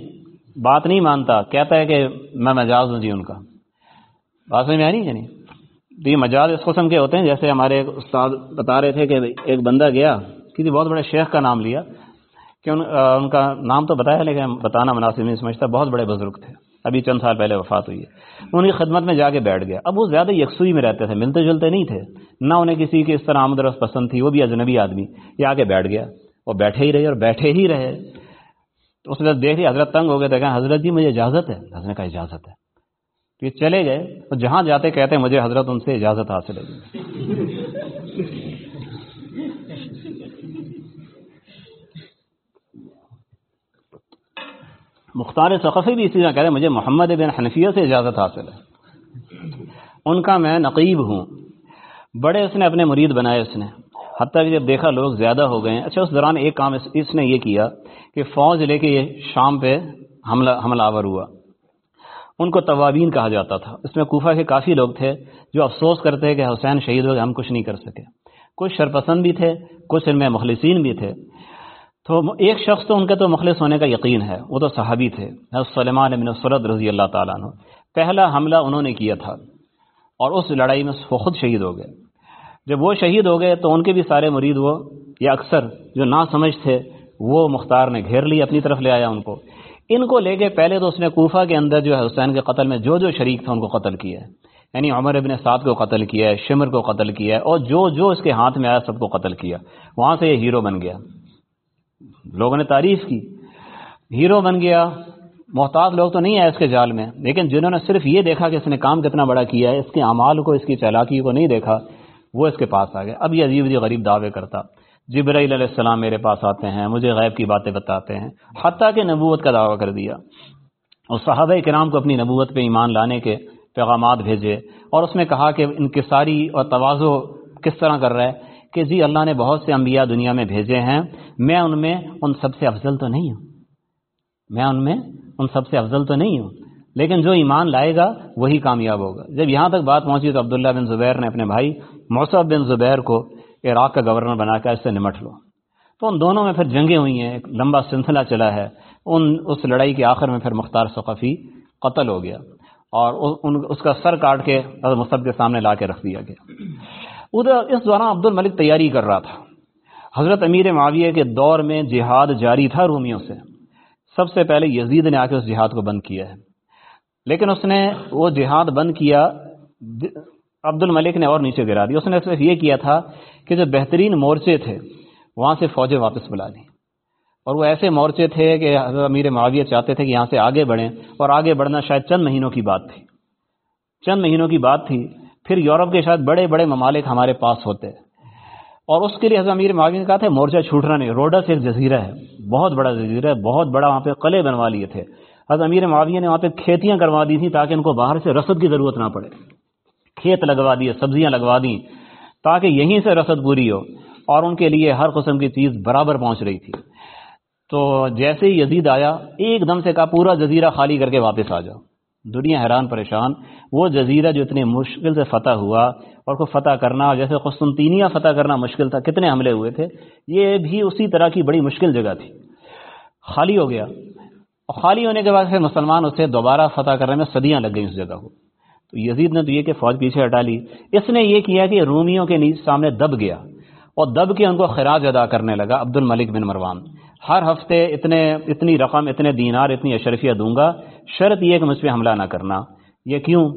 بات نہیں مانتا، کہتا ہے کہ میں مجاز ہوں جی ان کا۔ بات میں نہیں تو یہ مجاز اس قسم کے ہوتے ہیں جیسے ہمارے استاد بتا رہے تھے کہ ایک بندہ گیا، کسی بہت بڑے شیخ کا نام لیا، کہ ان ان کا نام تو بتایا، لیکن بتانا مناسب نہیں، سمجھتا، بہت بڑے بزرگ تھے۔ ابھی چند سال پہلے وفات ہوئی ہے۔ ان کی خدمت میں جا کے بیٹھ گیا۔ اب وہ زیادہ یکسوئی میں رہتے تھے، ملتے جلتے نہیں تھے۔ نہ انہیں کسی کی اس طرح آمد رفت پسند تھی، وہ بھی اجنبی آدمی۔ یہ آ کے بیٹھ گیا، وہ بیٹھے ہی رہے اور بیٹھے ہی رہے۔ اس نے دیکھ لیا، حضرت تنگ ہو گئے تھے کہ حضرت جی مجھے اجازت ہے۔ حضرت کا اجازت ہے۔ یہ چلے گئے۔ تو جہاں جاتے کہتے مجھے حضرت ان سے اجازت حاصل ہے۔ مختار ثقفی بھی اسی طرح کہہ رہے مجھے محمد بن حنفیہ سے اجازت حاصل ہے۔ ان کا میں نقیب ہوں۔ بڑے اس نے اپنے مرید بنائے اس نے۔ حتیٰ کہ جب دیکھا لوگ زیادہ ہو گئے ہیں اچھا اس دوران ایک کام اس نے یہ کیا کہ فوج لے کے یہ شام پہ حملہ حملہ آور ہوا۔ ان کو توابین کہا جاتا تھا۔ اس میں کوفہ کے کافی لوگ تھے جو افسوس کرتے کہ حسین شہید ہو گئے، ہم کچھ نہیں کر سکے۔ کچھ شرپسند بھی تھے، کچھ ان میں مخلصین بھی تھے۔ تو ایک شخص تو ان کے تو مخلص ہونے کا یقین ہے، وہ تو صحابی تھے۔ سلمان ابن سرد رضی اللہ تعالیٰ عنہ، پہلا حملہ انہوں نے کیا تھا اور اس لڑائی میں وہ خود شہید ہو گئے۔ جب وہ شہید ہو گئے تو ان کے بھی سارے مرید وہ، یا اکثر جو نا سمجھ تھے، وہ مختار نے گھیر لی، اپنی طرف لے آیا ان کو۔ ان کو لے کے پہلے تو اس نے کوفہ کے اندر جو ہے حسین کے قتل میں جو جو شریک تھا ان کو قتل کیا ہے۔ یعنی عمر ابن سعد کو قتل کیا ہے، شمر کو قتل کیا ہے اور جو جو اس کے ہاتھ میں آیا سب کو قتل کیا۔ وہاں سے یہ ہیرو بن گیا۔ لوگوں نے تعریف کی۔ ہیرو بن گیا۔ محتاط لوگ تو نہیں آئے اس کے جال میں، لیکن جنہوں نے صرف یہ دیکھا کہ اس نے کام کتنا بڑا کیا ہے، اس کے اعمال کو، اس کی چالاکی کو نہیں دیکھا، وہ اس کے پاس آ گیا اب یہ عجیب عجیب غریب دعوے کرتا۔ جبرائیل علیہ السلام میرے پاس آتے ہیں، مجھے غیب کی باتیں بتاتے ہیں۔ حتیٰ کہ نبوت کا دعویٰ کر دیا۔ اور صحابہ کرام کو اپنی نبوت پہ ایمان لانے کے پیغامات بھیجے اور اس میں کہا کہ انکساری اور توازو کس طرح کر رہا ہے کہ جی اللہ نے بہت سے انبیاء دنیا میں بھیجے ہیں، میں ان میں ان سب سے افضل تو نہیں ہوں۔ میں ان میں ان سب سے افضل تو نہیں ہوں۔ لیکن جو ایمان لائے گا، وہی کامیاب ہوگا۔ جب یہاں تک بات پہنچی تو عبداللہ بن زبیر نے اپنے بھائی موسف بن زبیر کو عراق کا گورنر بنا کر اس سے نمٹ لو تو ان دونوں میں پھر جنگیں ہوئی ہیں، ایک لمبا سلسلہ چلا ہے۔ ان، اس لڑائی کے آخر میں پھر مختار ثقافی قتل ہو گیا اور اس کا سر کاٹ کے مصحف کے سامنے لا کے رکھ دیا گیا۔ ادھر اس دوران عبد الملک تیاری کر رہا تھا۔ حضرت امیر معاویہ کے دور میں جہاد جاری تھا رومیوں سے۔ سب سے پہلے یزید نے آ کے اس جہاد کو بند کیا ہے۔ لیکن اس نے وہ جہاد بند کیا، عبد الملک نے اور نیچے گرا دیا اس نے صرف یہ کیا تھا کہ جو بہترین مورچے تھے، وہاں سے فوجیں واپس بلا لی اور وہ ایسے مورچے تھے کہ حضرت امیر معاویہ چاہتے تھے کہ یہاں سے آگے بڑھیں، اور آگے بڑھنا شاید چند مہینوں کی بات تھی۔ چند مہینوں کی بات تھی پھر یورپ کے شاید بڑے بڑے ممالک ہمارے پاس ہوتے۔ اور اس کے لیے حضرت امیر معاویہ نے کہا تھا، مورچہ چھوٹنا نہیں روڈس ایک جزیرہ ہے، بہت بڑا جزیرہ ہے، بہت بڑا، وہاں پہ قلعے بنوا لیے تھے۔ حضرت امیر معاویہ نے وہاں پہ کھیتیاں کروا دی تھیں تاکہ ان کو باہر سے رسد کی ضرورت نہ پڑے۔ کھیت لگوا دیے، سبزیاں لگوا دیں، تاکہ یہیں سے رسد پوری ہو اور ان کے لیے ہر قسم کی چیز برابر پہنچ رہی تھی۔ تو جیسے ہی یزید آیا، ایک دم سے کہا، پورا جزیرہ خالی کر کے واپس آ جاؤ۔ دنیا حیران پریشان، وہ جزیرہ جو اتنے مشکل سے فتح ہوا اور کو فتح کرنا، جیسے قسطنطینیہ فتح کرنا مشکل تھا، کتنے حملے ہوئے تھے، یہ بھی اسی طرح کی بڑی مشکل جگہ تھی۔ خالی ہو گیا۔ اور خالی ہونے کے بعد پھر مسلمان اسے دوبارہ فتح کرنے میں صدیاں لگ گئیں اس جگہ کو۔ تو یزید نے تو یہ کہ فوج پیچھے ہٹا لی۔ اس نے یہ کیا کہ رومیوں کے نیچ سامنے دب گیا اور دب کے ان کو خراج ادا کرنے لگا عبد الملک بن مروان۔ ہر ہفتے اتنے، اتنی رقم، اتنے دینار، اتنی اشرفیہ دوں گا شرط یہ کہ مجھ پہ حملہ نہ کرنا۔ یہ کیوں؟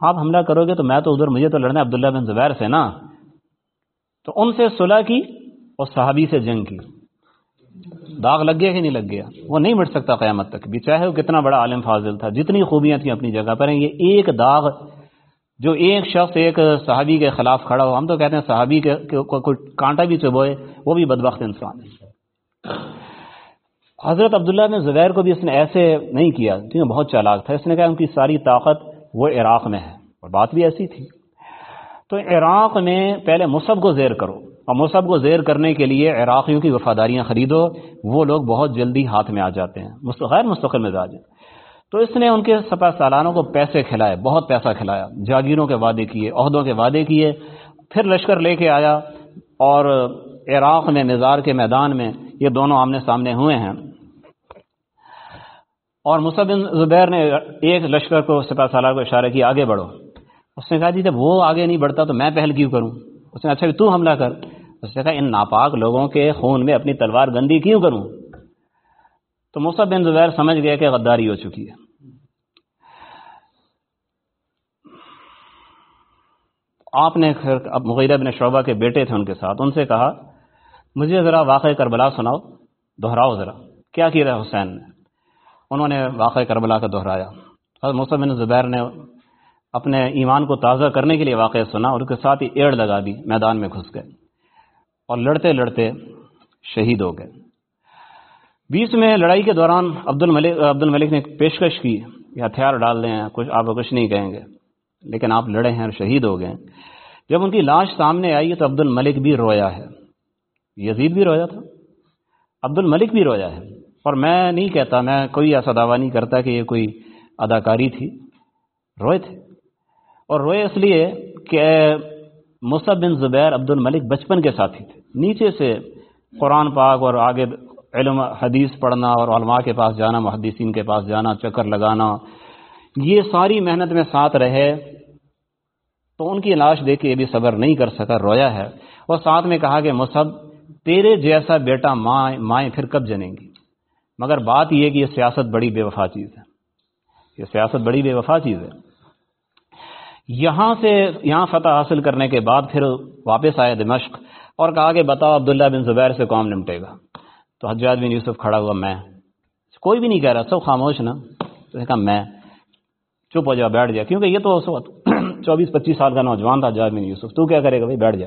آپ حملہ کرو گے تو میں تو ادھر مجھے تو لڑنا عبداللہ بن زبیر سے نا۔ تو ان سے صلح کی اور صحابی سے جنگ کی۔ داغ لگ گیا کہ نہیں لگ گیا؟ وہ نہیں مٹ سکتا قیامت تک۔ بھی چاہے وہ کتنا بڑا عالم فاضل تھا، جتنی خوبیاں تھیں اپنی جگہ پر ہیں یہ ایک داغ، جو ایک شخص، ایک صحابی کے خلاف کھڑا ہو۔ ہم تو کہتے ہیں صحابی کے کوئی کانٹا بھی چبوئے وہ بھی بدبخت انسان ہے۔ حضرت عبداللہ نے زبیر کو بھی اس نے ایسے نہیں کیا کیونکہ بہت چالاک تھا۔ اس نے کہا ان کی ساری طاقت وہ عراق میں ہے۔ اور بات بھی ایسی تھی۔ تو عراق میں پہلے مصحف کو زیر کرو۔ اور مصحف کو زیر کرنے کے لیے عراقیوں کی وفاداریاں خریدو۔ وہ لوگ بہت جلدی ہاتھ میں آ جاتے ہیں۔ غیر مستقل مزاج۔ تو اس نے ان کے سپا سالانوں کو پیسے کھلائے، بہت پیسہ کھلایا۔ جاگیروں کے وعدے کیے، عہدوں کے وعدے کیے۔ پھر لشکر لے کے آیا۔ اور عراق میں نظار کے میدان میں یہ دونوں آمنے سامنے ہوئے ہیں۔ اور بن زبیر نے ایک لشکر کو سپاہ سالار کو اشارہ کیا، آگے بڑھو۔ اس نے کہا جی جب وہ آگے نہیں بڑھتا تو میں پہل کیوں کروں؟ اس نے اچھا تو حملہ کر۔ اس نے کہا، ان ناپاک لوگوں کے خون میں اپنی تلوار گندی کیوں کروں؟ تو مصحف بن زبیر سمجھ گیا کہ غداری ہو چکی ہے۔ آپ نے اب مغیرہ بن شعبہ کے بیٹے تھے ان کے ساتھ۔ ان سے کہا، مجھے ذرا واقع کربلا سناؤ، دہراؤ ذرا۔ کیا کیا حسین نے؟ انہوں نے واقع کربلا کا دہرایا۔ حضرت مصحف بن زبیر نے اپنے ایمان کو تازہ کرنے کے لیے واقعہ سنا اور اس کے ساتھ ہی ایڑ لگا دی، میدان میں گھس گئے اور لڑتے لڑتے شہید ہو گئے۔ بیچ میں لڑائی کے دوران عبد الملک عبد الملک نے ایک پیشکش کی کہ ہتھیار ڈال دیں، کچھ آپ کچھ نہیں کہیں گے۔ لیکن آپ لڑے ہیں اور شہید ہو گئے۔ جب ان کی لاش سامنے آئی تو عبد الملک بھی رویا ہے۔ یزید بھی رویا تھا۔ عبد الملک بھی رویا ہے۔ اور میں نہیں کہتا، میں کوئی ایسا دعویٰ نہیں کرتا کہ یہ کوئی اداکاری تھی۔ روئے تھے۔ اور روئے اس لیے کہ مصب بن زبیر عبد الملک بچپن کے ساتھی تھے۔ نیچے سے قرآن پاک اور آگے علم، حدیث پڑھنا اور علماء کے پاس جانا، محدثین کے پاس جانا، چکر لگانا، یہ ساری محنت میں ساتھ رہے تو ان کی لاش دیکھ کے یہ بھی صبر نہیں کر سکا، رویا ہے۔ اور ساتھ میں کہا کہ مصحب تیرے جیسا بیٹا مائیں مائیں پھر کب جنیں گی؟ مگر بات یہ کہ یہ سیاست بڑی بے وفا چیز ہے۔ یہ سیاست بڑی بے وفا چیز ہے۔ یہاں سے یہاں فتح حاصل کرنے کے بعد پھر واپس آئے دمشق اور کہا کہ بتاؤ عبداللہ بن زبیر سے کام نمٹے گا؟ تو حجاج بن یوسف کھڑا ہوا، میں۔ کوئی بھی نہیں کہہ رہا، سب خاموش نا؟ تو کہا، میں۔ چپ ہو جا، بیٹھ جا۔ کیونکہ یہ تو چوبیس پچیس سال کا نوجوان تھا حجاج بن یوسف۔ تو کیا کرے گا بھائی؟ بیٹھ جا۔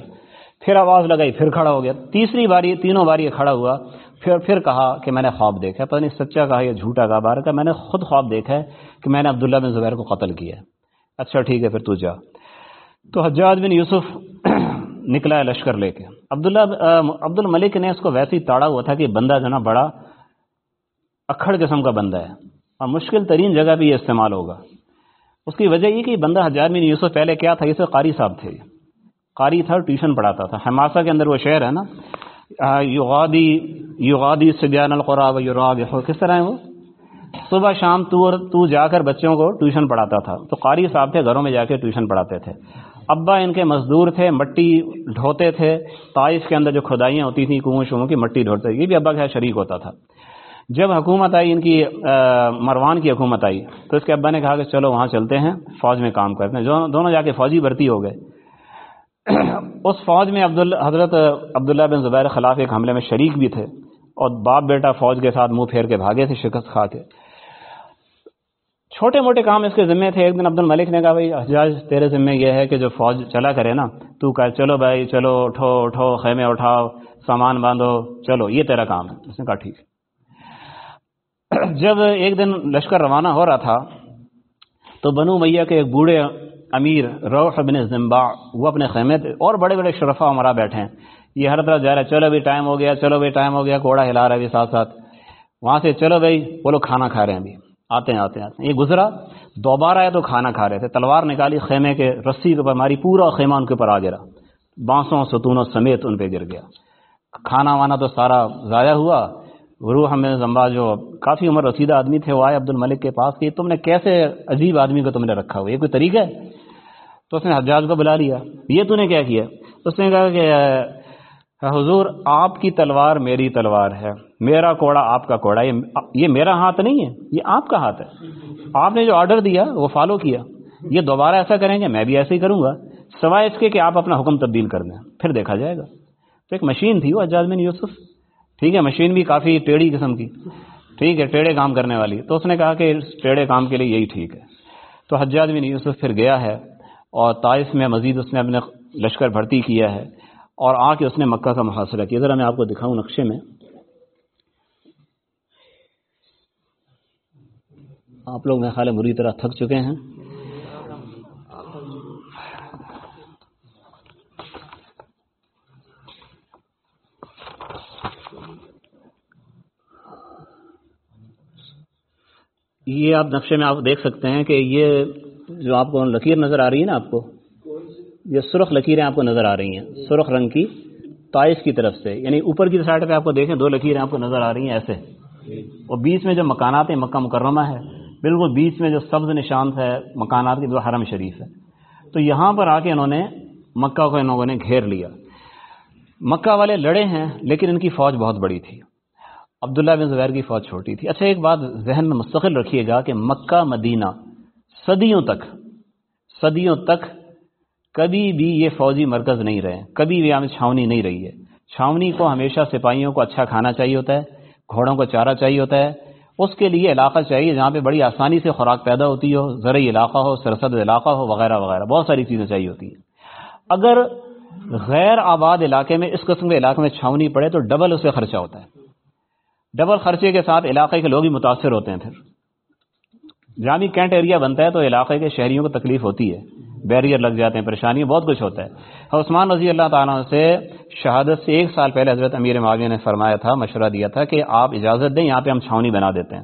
پھر آواز لگائی، پھر کھڑا ہو گیا۔ تیسری باری، تینوں بار یہ کھڑا ہوا۔ پھر پھر کہا کہ میں نے خواب دیکھا پتہ نہیں سچا کہا یا جھوٹا کہا بار کا میں نے خود خواب دیکھا ہے کہ میں نے عبداللہ بن زبیر کو قتل کیا اچھا ٹھیک ہے، پھر تو جا۔ تو حجاج بن یوسف نکلا ہے لشکر لے کے۔ عبداللہ عبد الملک نے اس کو ویسے ہی تاڑا ہوا تھا کہ بندہ جو نا، بڑا اکھڑ قسم کا بندہ ہے۔ اور مشکل ترین جگہ بھی یہ استعمال ہوگا۔ اس کی وجہ یہ کہ بندہ حجار بن یوسف پہلے کیا تھا؟ اسے قاری صاحب تھے۔ قاری تھا ٹیوشن پڑھاتا تھا۔ حماسہ کے اندر وہ شہر ہے نا۔ یغادی یغادی سبیان القرا یوراب کس طرح ہے وہ؟ صبح شام تو اور تو جا کر بچوں کو ٹیوشن پڑھاتا تھا۔ تو قاری صاحب تھے، گھروں میں جا کے ٹیوشن پڑھاتے تھے۔ ابا ان کے مزدور تھے، مٹی ڈھوتے تھے۔ طائف کے اندر جو کھدائیاں ہوتی تھیں، کنویں شوہوں کی، مٹی ڈھوتے یہ بھی ابا کا شریک ہوتا تھا۔ جب حکومت آئی، ان کی مروان کی حکومت آئی، تو اس کے ابا نے کہا کہ چلو وہاں چلتے ہیں، فوج میں کام کرتے ہیں۔ دونوں جا کے فوجی بھرتی ہو گئے۔ اس فوج میں عبد حضرت عبداللہ بن زبیر خلاف ایک حملے میں شریک بھی تھے اور باپ بیٹا فوج کے ساتھ منہ پھیر کے بھاگے تھے، شکست کھا کے۔ چھوٹے موٹے کام اس کے ذمے تھے۔ ایک دن عبد الملک نے کہا، بھائی حجاج تیرے ذمے یہ ہے کہ جو فوج چلا کرے نا، تو کہ چلو بھائی، چلو، اٹھو اٹھو، خیمے اٹھاؤ، سامان باندھو، چلو، یہ تیرا کام ہے۔ اس نے کہا، ٹھیک جب ایک دن لشکر روانہ ہو رہا تھا، تو بنو میاں کے ایک بوڑھے امیر روح بن زمبا وہ اپنے خیمے تھے اور بڑے بڑے شرفا ہمارا بیٹھے ہیں۔ یہ ہر طرف جا رہا ہے چلو بھی ٹائم ہو گیا، چلو بھی ٹائم ہو گیا، کوڑا ہلا رہا ہے ساتھ ساتھ۔ وہاں سے چلو بھائی، وہ لوگ کھانا کھا رہے ہیں ابھی۔ آتے ہیں آتے ہیں آتے ہیں۔ یہ گزرا، دوبارہ آیا تو کھانا کھا رہے تھے۔ تلوار نکالی، خیمے کے رسی کے اوپر ماری، پورا خیمہ ان کے اوپر آ گرا۔ بانسوں، ستونوں سمیت ان پہ گر گیا۔ کھانا وانا تو سارا ضائع ہوا۔ روح ہمیں زمبا جو کافی عمر رسیدہ آدمی تھے، وہ آئے عبد الملک کے پاس کہ تم نے کیسے عجیب آدمی کو تم نے رکھا ہوا یہ کوئی طریقہ ہے؟ تو اس نے حجاج کو بلا لیا۔ یہ تو نے کیا کیا؟ اس نے کہا کہ حضور، آپ کی تلوار میری تلوار ہے۔ میرا کوڑا آپ کا کوڑا یہ میرا ہاتھ نہیں ہے، یہ آپ کا ہاتھ ہے۔ آپ نے جو آرڈر دیا، وہ فالو کیا۔ یہ دوبارہ ایسا کریں گے، میں بھی ایسے ہی کروں گا۔ سوائے اس کے کہ آپ اپنا حکم تبدیل کر دیں۔ پھر دیکھا جائے گا۔ تو ایک مشین تھی وہ حجاج بن یوسف۔ ٹھیک ہے، مشین بھی کافی ٹیڑھی قسم کی۔ ٹھیک ہے، ٹیڑھے کام کرنے والی۔ تو اس نے کہا کہ ٹیڑھے کام کے لیے یہی ٹھیک ہے۔ تو حجاج بن یوسف پھر گیا ہے اور طائف میں مزید اس نے اپنے لشکر بھرتی کیا ہے اور آ کے اس نے مکہ کا محاصرہ کیا۔ ذرا میں آپ کو دکھاؤں نقشے میں۔ آپ لوگ میں خیال بری طرح تھک چکے ہیں۔ یہ آپ نقشے میں آپ دیکھ سکتے ہیں کہ یہ جو آپ کو لکیر نظر آ رہی ہے نا آپ کو، یہ سرخ لکیریں آپ کو نظر آ رہی ہیں، سرخ رنگ کی تائف کی طرف سے یعنی اوپر کی سائڈ پہ آپ کو دیکھیں دو لکیریں آپ کو نظر آ رہی ہیں ایسے۔ اور بیچ میں جو مکانات ہیں، مکہ مکرمہ ہے، بالکل بیچ میں جو سبز نشان ہے، مکانات کی جو حرم شریف ہے۔ تو یہاں پر آ کے انہوں نے مکہ کو ان لوگوں نے گھیر لیا۔ مکہ والے لڑے ہیں، لیکن ان کی فوج بہت بڑی تھی۔ عبداللہ بن زبیر کی فوج چھوٹی تھی۔ اچھا ایک بات ذہن میں مستقل رکھیے گا کہ مکہ، مدینہ صدیوں تک صدیوں تک کبھی بھی یہ فوجی مرکز نہیں رہے۔ کبھی بھی یہاں چھاونی نہیں رہی ہے۔ چھاونی کو ہمیشہ سپاہیوں کو اچھا کھانا چاہیے ہوتا ہے، گھوڑوں کو چارہ چاہیے ہوتا ہے۔ اس کے لیے علاقہ چاہیے جہاں پہ بڑی آسانی سے خوراک پیدا ہوتی ہو، زرعی علاقہ ہو، سرسد علاقہ ہو، وغیرہ وغیرہ۔ بہت ساری چیزیں چاہیے ہوتی ہیں۔ اگر غیر آباد علاقے میں، اس قسم کے علاقے میں چھاونی پڑے تو ڈبل اسے خرچہ ہوتا ہے۔ ڈبل خرچے کے ساتھ علاقے کے لوگ ہی متاثر ہوتے ہیں پھر۔ جہاں بھی کینٹ ایریا بنتا ہے تو علاقے کے شہریوں کو تکلیف ہوتی ہے۔ بیریئر لگ جاتے ہیں، پریشانی بہت کچھ ہوتا ہے۔ عثمان رضی اللہ تعالیٰ سے شہادت سے ایک سال پہلے حضرت امیر معاویہ نے فرمایا تھا، مشورہ دیا تھا کہ آپ اجازت دیں، یہاں پہ ہم چھاونی بنا دیتے ہیں۔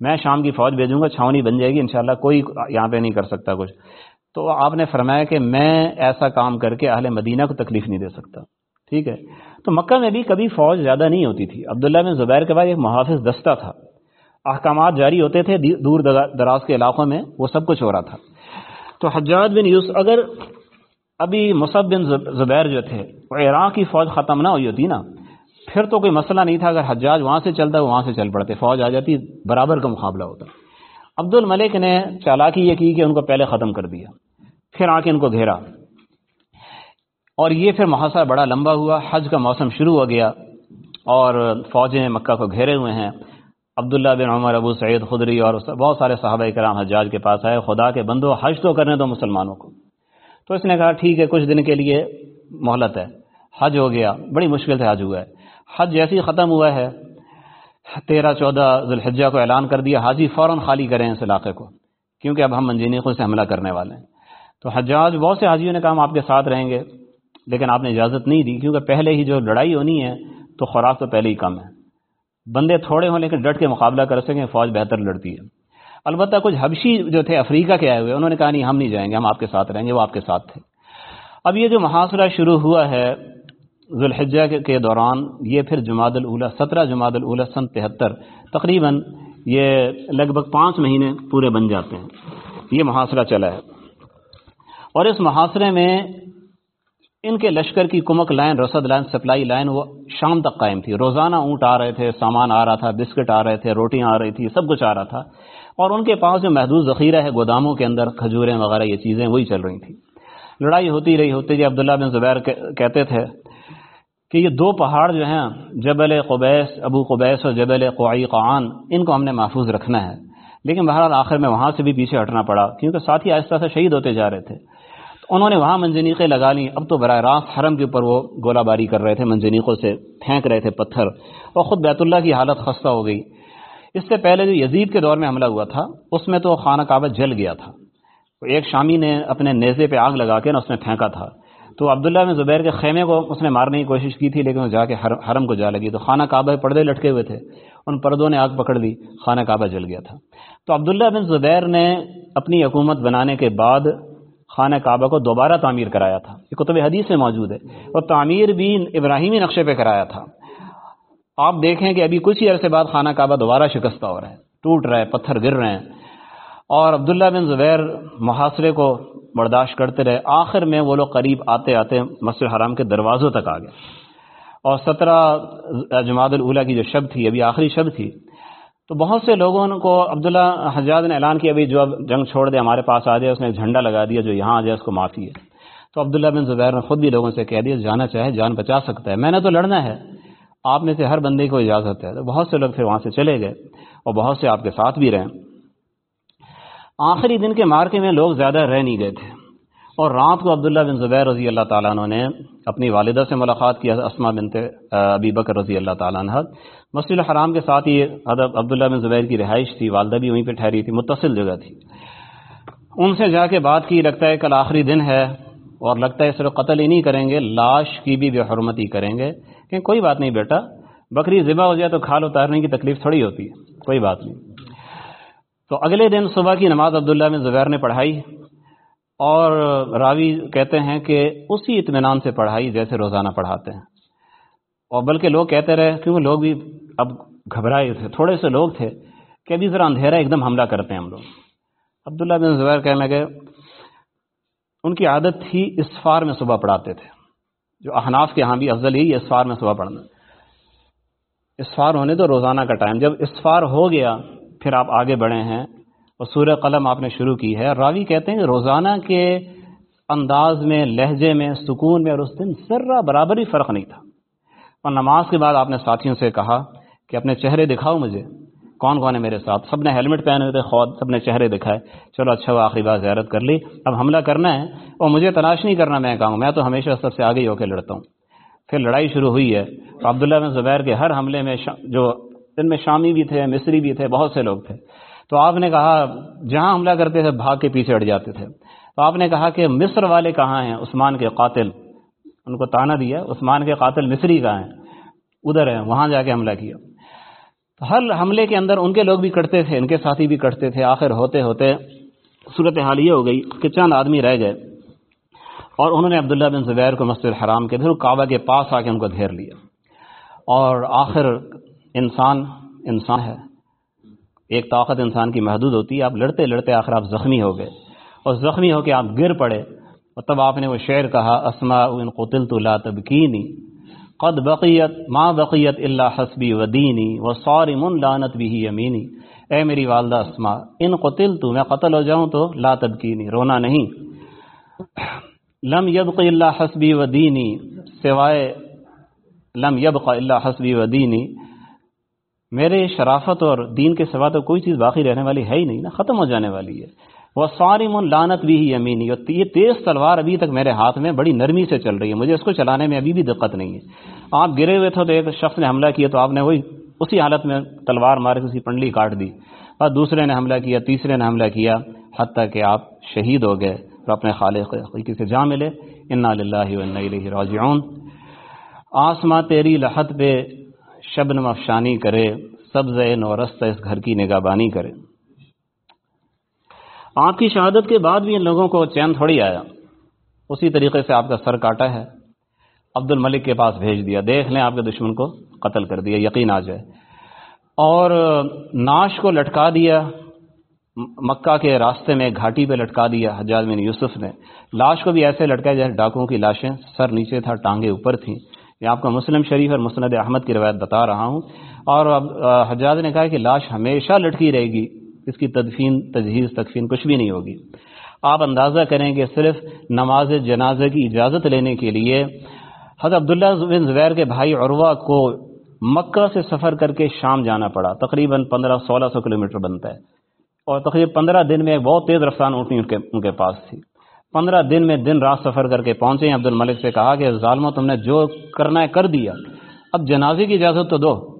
میں شام کی فوج بھیجوں گا چھاونی بن جائے گی، انشاءاللہ کوئی یہاں پہ نہیں کر سکتا کچھ۔ تو آپ نے فرمایا کہ میں ایسا کام کر کے اہل مدینہ کو تکلیف نہیں دے سکتا۔ ٹھیک ہے۔ تو مکہ میں بھی کبھی فوج زیادہ نہیں ہوتی تھی۔ عبداللہ بن زبیر کے بعد ایک محافظ دستہ تھا۔ احکامات جاری ہوتے تھے دور دراز کے علاقوں میں۔ وہ سب کچھ ہو رہا تھا۔ تو حجاج بن یوسف، اگر ابھی مصب بن زبیر جو تھے عراق کی فوج ختم نہ ہوئی ہوتی نا، پھر تو کوئی مسئلہ نہیں تھا۔ اگر حجاج وہاں سے چلتا، وہاں سے چل پڑتے۔ فوج آ جاتی، برابر کا مقابلہ ہوتا۔ عبد الملک نے چالاکی یہ کی کہ ان کو پہلے ختم کر دیا۔ پھر آ کے ان کو گھیرا۔ اور یہ پھر محاصرہ بڑا لمبا ہوا، حج کا موسم شروع ہو گیا اور فوجیں مکہ کو گھیرے ہوئے ہیں۔ عبداللہ بن عمر، ابو سعید خدری اور بہت سارے صحابہ کرام حجاج کے پاس آئے۔ خدا کے بندو، حج تو کرنے دو مسلمانوں کو۔ تو اس نے کہا، ٹھیک ہے، کچھ دن کے لیے مہلت ہے۔ حج ہو گیا۔ بڑی مشکل سے حج ہوا ہے۔ حج جیسے ہی ختم ہوا ہے۔ تیرہ، چودہ ذوالحجہ کو اعلان کر دیا۔ حاجی فوراً خالی کریں اس علاقے کو، کیونکہ اب ہم منجینی خود سے حملہ کرنے والے ہیں۔ تو حجاج، بہت سے حاجیوں نے کہا، ہم آپ کے ساتھ رہیں گے۔ لیکن آپ نے اجازت نہیں دی، کیونکہ پہلے ہی جو لڑائی ہونی ہے تو خوراک تو پہلے ہی کم ہے۔ بندے تھوڑے ہوں لیکن ڈٹ کے مقابلہ کر سکیں، فوج بہتر لڑتی ہے۔ البتہ کچھ حبشی جو تھے، افریقہ کے آئے ہوئے، انہوں نے کہا، نہیں، ہم نہیں جائیں گے، ہم آپ کے ساتھ رہیں گے، وہ آپ کے ساتھ تھے۔ اب یہ جو محاصرہ شروع ہوا ہے ذوالحجہ کے دوران، یہ پھر جماعت الاولا سترہ جماعت الاولا سن تہتر، تقریباً یہ لگ بھگ پانچ مہینے پورے بن جاتے ہیں۔ یہ محاصرہ چلا ہے۔ اور اس محاصرے میں ان کے لشکر کی کمک لائن رسد لائن، سپلائی لائن وہ شام تک قائم تھی۔ روزانہ اونٹ آ رہے تھے، سامان آ رہا تھا، بسکٹ آ رہے تھے، روٹیاں آ رہی تھی سب کچھ آ رہا تھا۔ اور ان کے پاس جو محدود ذخیرہ ہے، گوداموں کے اندر، کھجوریں وغیرہ، یہ چیزیں وہی چل رہی تھیں۔ لڑائی ہوتی رہی ہوتی رہی عبداللہ بن زبیر کہتے تھے کہ یہ دو پہاڑ جو ہیں، جبل قبیس، ابو قبیس اور جبل قعی قعان ان کو ہم نے محفوظ رکھنا ہے۔ لیکن بہرحال آخر میں وہاں سے بھی پیچھے ہٹنا پڑا، کیونکہ ساتھی آہستہ سے شہید ہوتے جا رہے تھے۔ انہوں نے وہاں منجنیقیں لگا لیں۔ اب تو براہ راست حرم کے اوپر وہ گولہ باری کر رہے تھے منجنیقوں سے پھینک رہے تھے پتھر اور خود بیت اللہ کی حالت خستہ ہو گئی۔ اس سے پہلے جو یزید کے دور میں حملہ ہوا تھا، اس میں تو خانہ کعبہ جل گیا تھا۔ ایک شامی نے اپنے نیزے پہ آگ لگا کے نا اس میں پھینکا تھا۔ تو عبداللہ بن زبیر کے خیمے کو اس نے مارنے کی کوشش کی تھی، لیکن وہ جا کے حرم کو جا لگی۔ تو خانہ کعبہ پردے لٹکے ہوئے تھے۔ ان پردوں نے آگ پکڑ لی، خانہ کعبہ جل گیا تھا۔ تو عبداللہ بن زبیر نے اپنی حکومت بنانے کے بعد خانہ کعبہ کو دوبارہ تعمیر کرایا تھا۔ یہ کتب حدیث میں موجود ہے۔ اور تعمیر بھی ابراہیمی نقشے پہ کرایا تھا۔ آپ دیکھیں کہ ابھی کچھ ہی عرصے بعد خانہ کعبہ دوبارہ شکستہ ہو رہا ہے۔ ٹوٹ رہا ہے، پتھر گر رہے ہیں۔ اور عبداللہ بن زبیر محاصرے کو برداشت کرتے رہے۔ آخر میں وہ لوگ قریب آتے آتے مسجد حرام کے دروازوں تک آ گئے۔ اور سترہ جماعت الاولا کی جو شب تھی، ابھی آخری شب تھی تو بہت سے لوگوں کو عبداللہ حجاز نے اعلان کیا، ابھی جو اب جنگ چھوڑ دے، ہمارے پاس آ جائے، اس نے جھنڈا لگا دیا، جو یہاں آ جائے، اس کو معافی ہے۔ تو عبداللہ بن زبیر نے خود بھی لوگوں سے کہہ دیا، جانا چاہے، جان بچا سکتا ہے۔ میں نے تو لڑنا ہے، آپ میں سے ہر بندے کو اجازت ہے۔ تو بہت سے لوگ پھر وہاں سے چلے گئے اور بہت سے آپ کے ساتھ بھی رہے۔ آخری دن کے مارکے میں لوگ زیادہ رہ نہیں گئے تھے۔ اور رات کو عبداللہ بن زبیر رضی اللہ تعالیٰ عنہ نے اپنی والدہ سے ملاقات کیا اسما بنت ابی بکر رضی اللہ تعالیٰ عنہ۔ مسجد الحرام کے ساتھ ہی عبداللہ بن زبیر کی رہائش تھی، والدہ بھی وہیں پہ ٹھہری تھی، متصل جگہ تھی۔ ان سے جا کے بات کی، لگتا ہے کل آخری دن ہے اور لگتا ہے صرف قتل ہی نہیں کریں گے، لاش کی بھی بے حرمتی کریں گے۔ کہ کوئی بات نہیں بیٹا، بکری ذبح ہو جائے تو کھال اتارنے کی تکلیف تھوڑی ہوتی ہے، کوئی بات نہیں۔ تو اگلے دن صبح کی نماز عبداللہ بن زبیر نے پڑھائی اور راوی کہتے ہیں کہ اسی اطمینان سے پڑھائی جیسے روزانہ پڑھاتے ہیں۔ اور بلکہ لوگ کہتے رہے، کیونکہ لوگ بھی اب گھبرائے تھے، تھوڑے سے لوگ تھے کہ ابھی ذرا اندھیرا ایک دم حملہ کرتے ہیں ہم لوگ۔ عبداللہ بن زبیر کہنے لگے، ان کی عادت تھی اسفار میں صبح پڑھاتے تھے۔ جو احناف کے ہاں بھی افضل ہی اسفار میں صبح پڑھنا۔ اسفار ہونے تو روزانہ کا ٹائم، جب اسفار ہو گیا، پھر آپ آگے بڑھے ہیں۔ اور سورہ قلم آپ نے شروع کی ہے۔ راوی کہتے ہیں کہ روزانہ کے انداز میں، لہجے میں، سکون میں اور اس دن ذرہ برابر ہی فرق نہیں تھا۔ اور نماز کے بعد آپ نے ساتھیوں سے کہا کہ اپنے چہرے دکھاؤ مجھے۔ کون کون ہے میرے ساتھ؟ سب نے ہیلمٹ پہنے ہوئے تھے، خود سب نے چہرے دکھائے۔ چلو اچھا وہ آخری بار زیارت کر لی۔ اب حملہ کرنا ہے اور مجھے تلاش نہیں کرنا میں کہوں، میں تو ہمیشہ سب سے آگے ہی ہو کے لڑتا ہوں۔ پھر لڑائی شروع ہوئی ہے۔ تو عبداللہ بن زبیر کے ہر حملے میں جو ان میں شامی بھی تھے، مصری بھی تھے، بہت سے لوگ تھے۔ تو آپ نے کہا، جہاں حملہ کرتے تھے، بھاگ کے پیچھے ہٹ جاتے تھے۔ تو آپ نے کہا کہ مصر والے کہاں ہیں؟ عثمان کے قاتل۔ ان کو تانا دیا عثمان کے قاتل مصری کہاں ہیں۔ ادھر ہیں، وہاں جا کے حملہ کیا۔ تو ہر حملے کے اندر ان کے لوگ بھی کٹتے تھے، ان کے ساتھی بھی کٹتے تھے۔ آخر ہوتے ہوتے صورت حال یہ ہو گئی کہ چند آدمی رہ گئے اور انہوں نے عبداللہ بن زبیر کو مسجد الحرام کے پھر کعبہ کے پاس آ کے ان کو گھیر لیا۔ اور آخر انسان انسان ہے۔ ایک طاقت انسان کی محدود ہوتی ہے۔ آپ لڑتے لڑتے آخر آپ زخمی ہو گئے۔ اور زخمی ہو کے آپ گر پڑے۔ اور تب آپ نے وہ شعر کہا اسما ان قتل تو لا تبکینی، قد بقیت ما بقیت اللہ حسبی و دینی و سوری لانت بھی یمینی. اے میری والدہ اسما ان قتل تو میں قتل ہو جاؤں تو لا تبکینی، رونا نہیں۔ لم یبق اللہ حسبی و دینی، سوائے لم یبق اللہ حسبی و دینی، میرے شرافت اور دین کے سوا تو کوئی چیز باقی رہنے والی ہے ہی نہیں نا ختم ہو جانے والی ہے۔ وہ سواری من لانت بھی ہی امینی یہ تیز تلوار ابھی تک میرے ہاتھ میں بڑی نرمی سے چل رہی ہے، مجھے اس کو چلانے میں ابھی بھی دقت نہیں ہے۔ آپ گرے ہوئے تھے تو ایک شخص نے حملہ کیا تو آپ نے وہی اسی حالت میں تلوار مار کے اسی پنڈلی کاٹ دی۔ اور دوسرے نے حملہ کیا، تیسرے نے حملہ کیا، حتیٰ کہ آپ شہید ہو گئے اور اپنے خالق حقیقی سے جا ملے۔ انا الیہ راجعون۔ آسماں تیری لحت پہ شبن مفشانی کرے سبز نورست اس گھر کی نگہبانی کرے۔ آپ کی شہادت کے بعد بھی ان لوگوں کو چین تھوڑی آیا۔ اسی طریقے سے آپ کا سر کاٹا ہے۔ عبد الملک کے پاس بھیج دیا۔ دیکھ لیں آپ کے دشمن کو قتل کر دیا، یقین آ جائے۔ اور ناش کو لٹکا دیا، مکہ کے راستے میں گھاٹی پہ لٹکا دیا حجاز بن یوسف نے۔ لاش کو بھی ایسے لٹکا جیسے ڈاکوں کی لاشیں۔ سر نیچے تھا ٹانگے اوپر تھیں۔ یہ آپ کا مسلم شریف اور مسند احمد کی روایت بتا رہا ہوں۔ اور اب حجاز نے کہا کہ لاش ہمیشہ لٹکی رہے گی۔ اس کی تدفین، تجہیز، تکفین کچھ بھی نہیں ہوگی۔ آپ اندازہ کریں کہ صرف نماز جنازہ کی اجازت لینے کے لیے حضرت عبداللہ بن زبیر کے بھائی عروہ کو مکہ سے سفر کر کے شام جانا پڑا۔ تقریباً پندرہ، سولہ سو کلو بنتا ہے۔ اور تقریباً پندرہ دن میں بہت تیز رفتار اونٹنی ان کے پاس تھی۔ پندرہ دن میں دن رات سفر کر کے پہنچے۔ ہیں عبد الملک سے کہا کہ ظالمہ تم نے جو کرنا ہے کر دیا۔ اب جنازے کی اجازت تو دو۔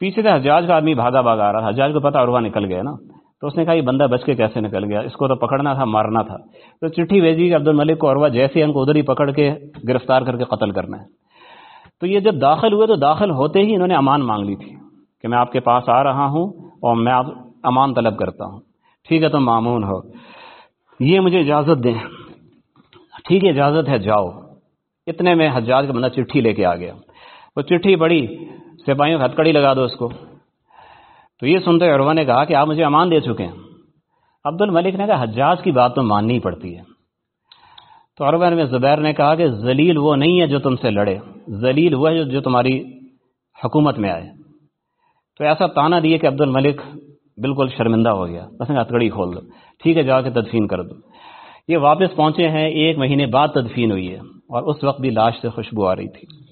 پیچھے سے حجاج کا آدمی بھاگا بھاگا آ رہا حجاج کو پتا عروا نکل گیا نا۔ تو اس نے کہا، یہ بندہ بچ کے کیسے نکل گیا؟ اس کو تو پکڑنا تھا، مارنا تھا۔ تو چٹھی بھیجی کہ عبد الملک کو عروا جیسے ان کو ادھر ہی پکڑ کے گرفتار کر کے قتل کرنا ہے۔ تو یہ جب داخل ہوئے تو داخل ہوتے ہی انہوں نے امان مانگ لی تھی کہ میں آپ کے پاس آ رہا ہوں اور میں آپ امان طلب کرتا ہوں۔ ٹھیک ہے، تم معمون ہو۔ یہ مجھے اجازت دیں۔ ٹھیک ہے، اجازت ہے، جاؤ۔ اتنے میں حجاج کا بندہ چٹھی لے کے آ گیا۔ وہ چٹھی بڑی سپاہیوں ہتکڑی لگا دو اس کو۔ تو یہ سنتے عروا نے کہا کہ آپ مجھے امان دے چکے ہیں۔ عبد الملک نے کہا، حجاج کی بات تو ماننی پڑتی ہے۔ تو عربین میں زبیر نے کہا کہ ذلیل وہ نہیں ہے جو تم سے لڑے۔ ذلیل وہ ہے جو تمہاری حکومت میں آئے۔ تو ایسا تانا دیے کہ عبد الملک بالکل شرمندہ ہو گیا۔ بس ہتکڑی کھول دو۔ ٹھیک ہے، جا کے تدفین کر دو۔ یہ واپس پہنچے ہیں، ایک مہینے بعد تدفین ہوئی ہے۔ اور اس وقت بھی لاش سے خوشبو آ رہی تھی۔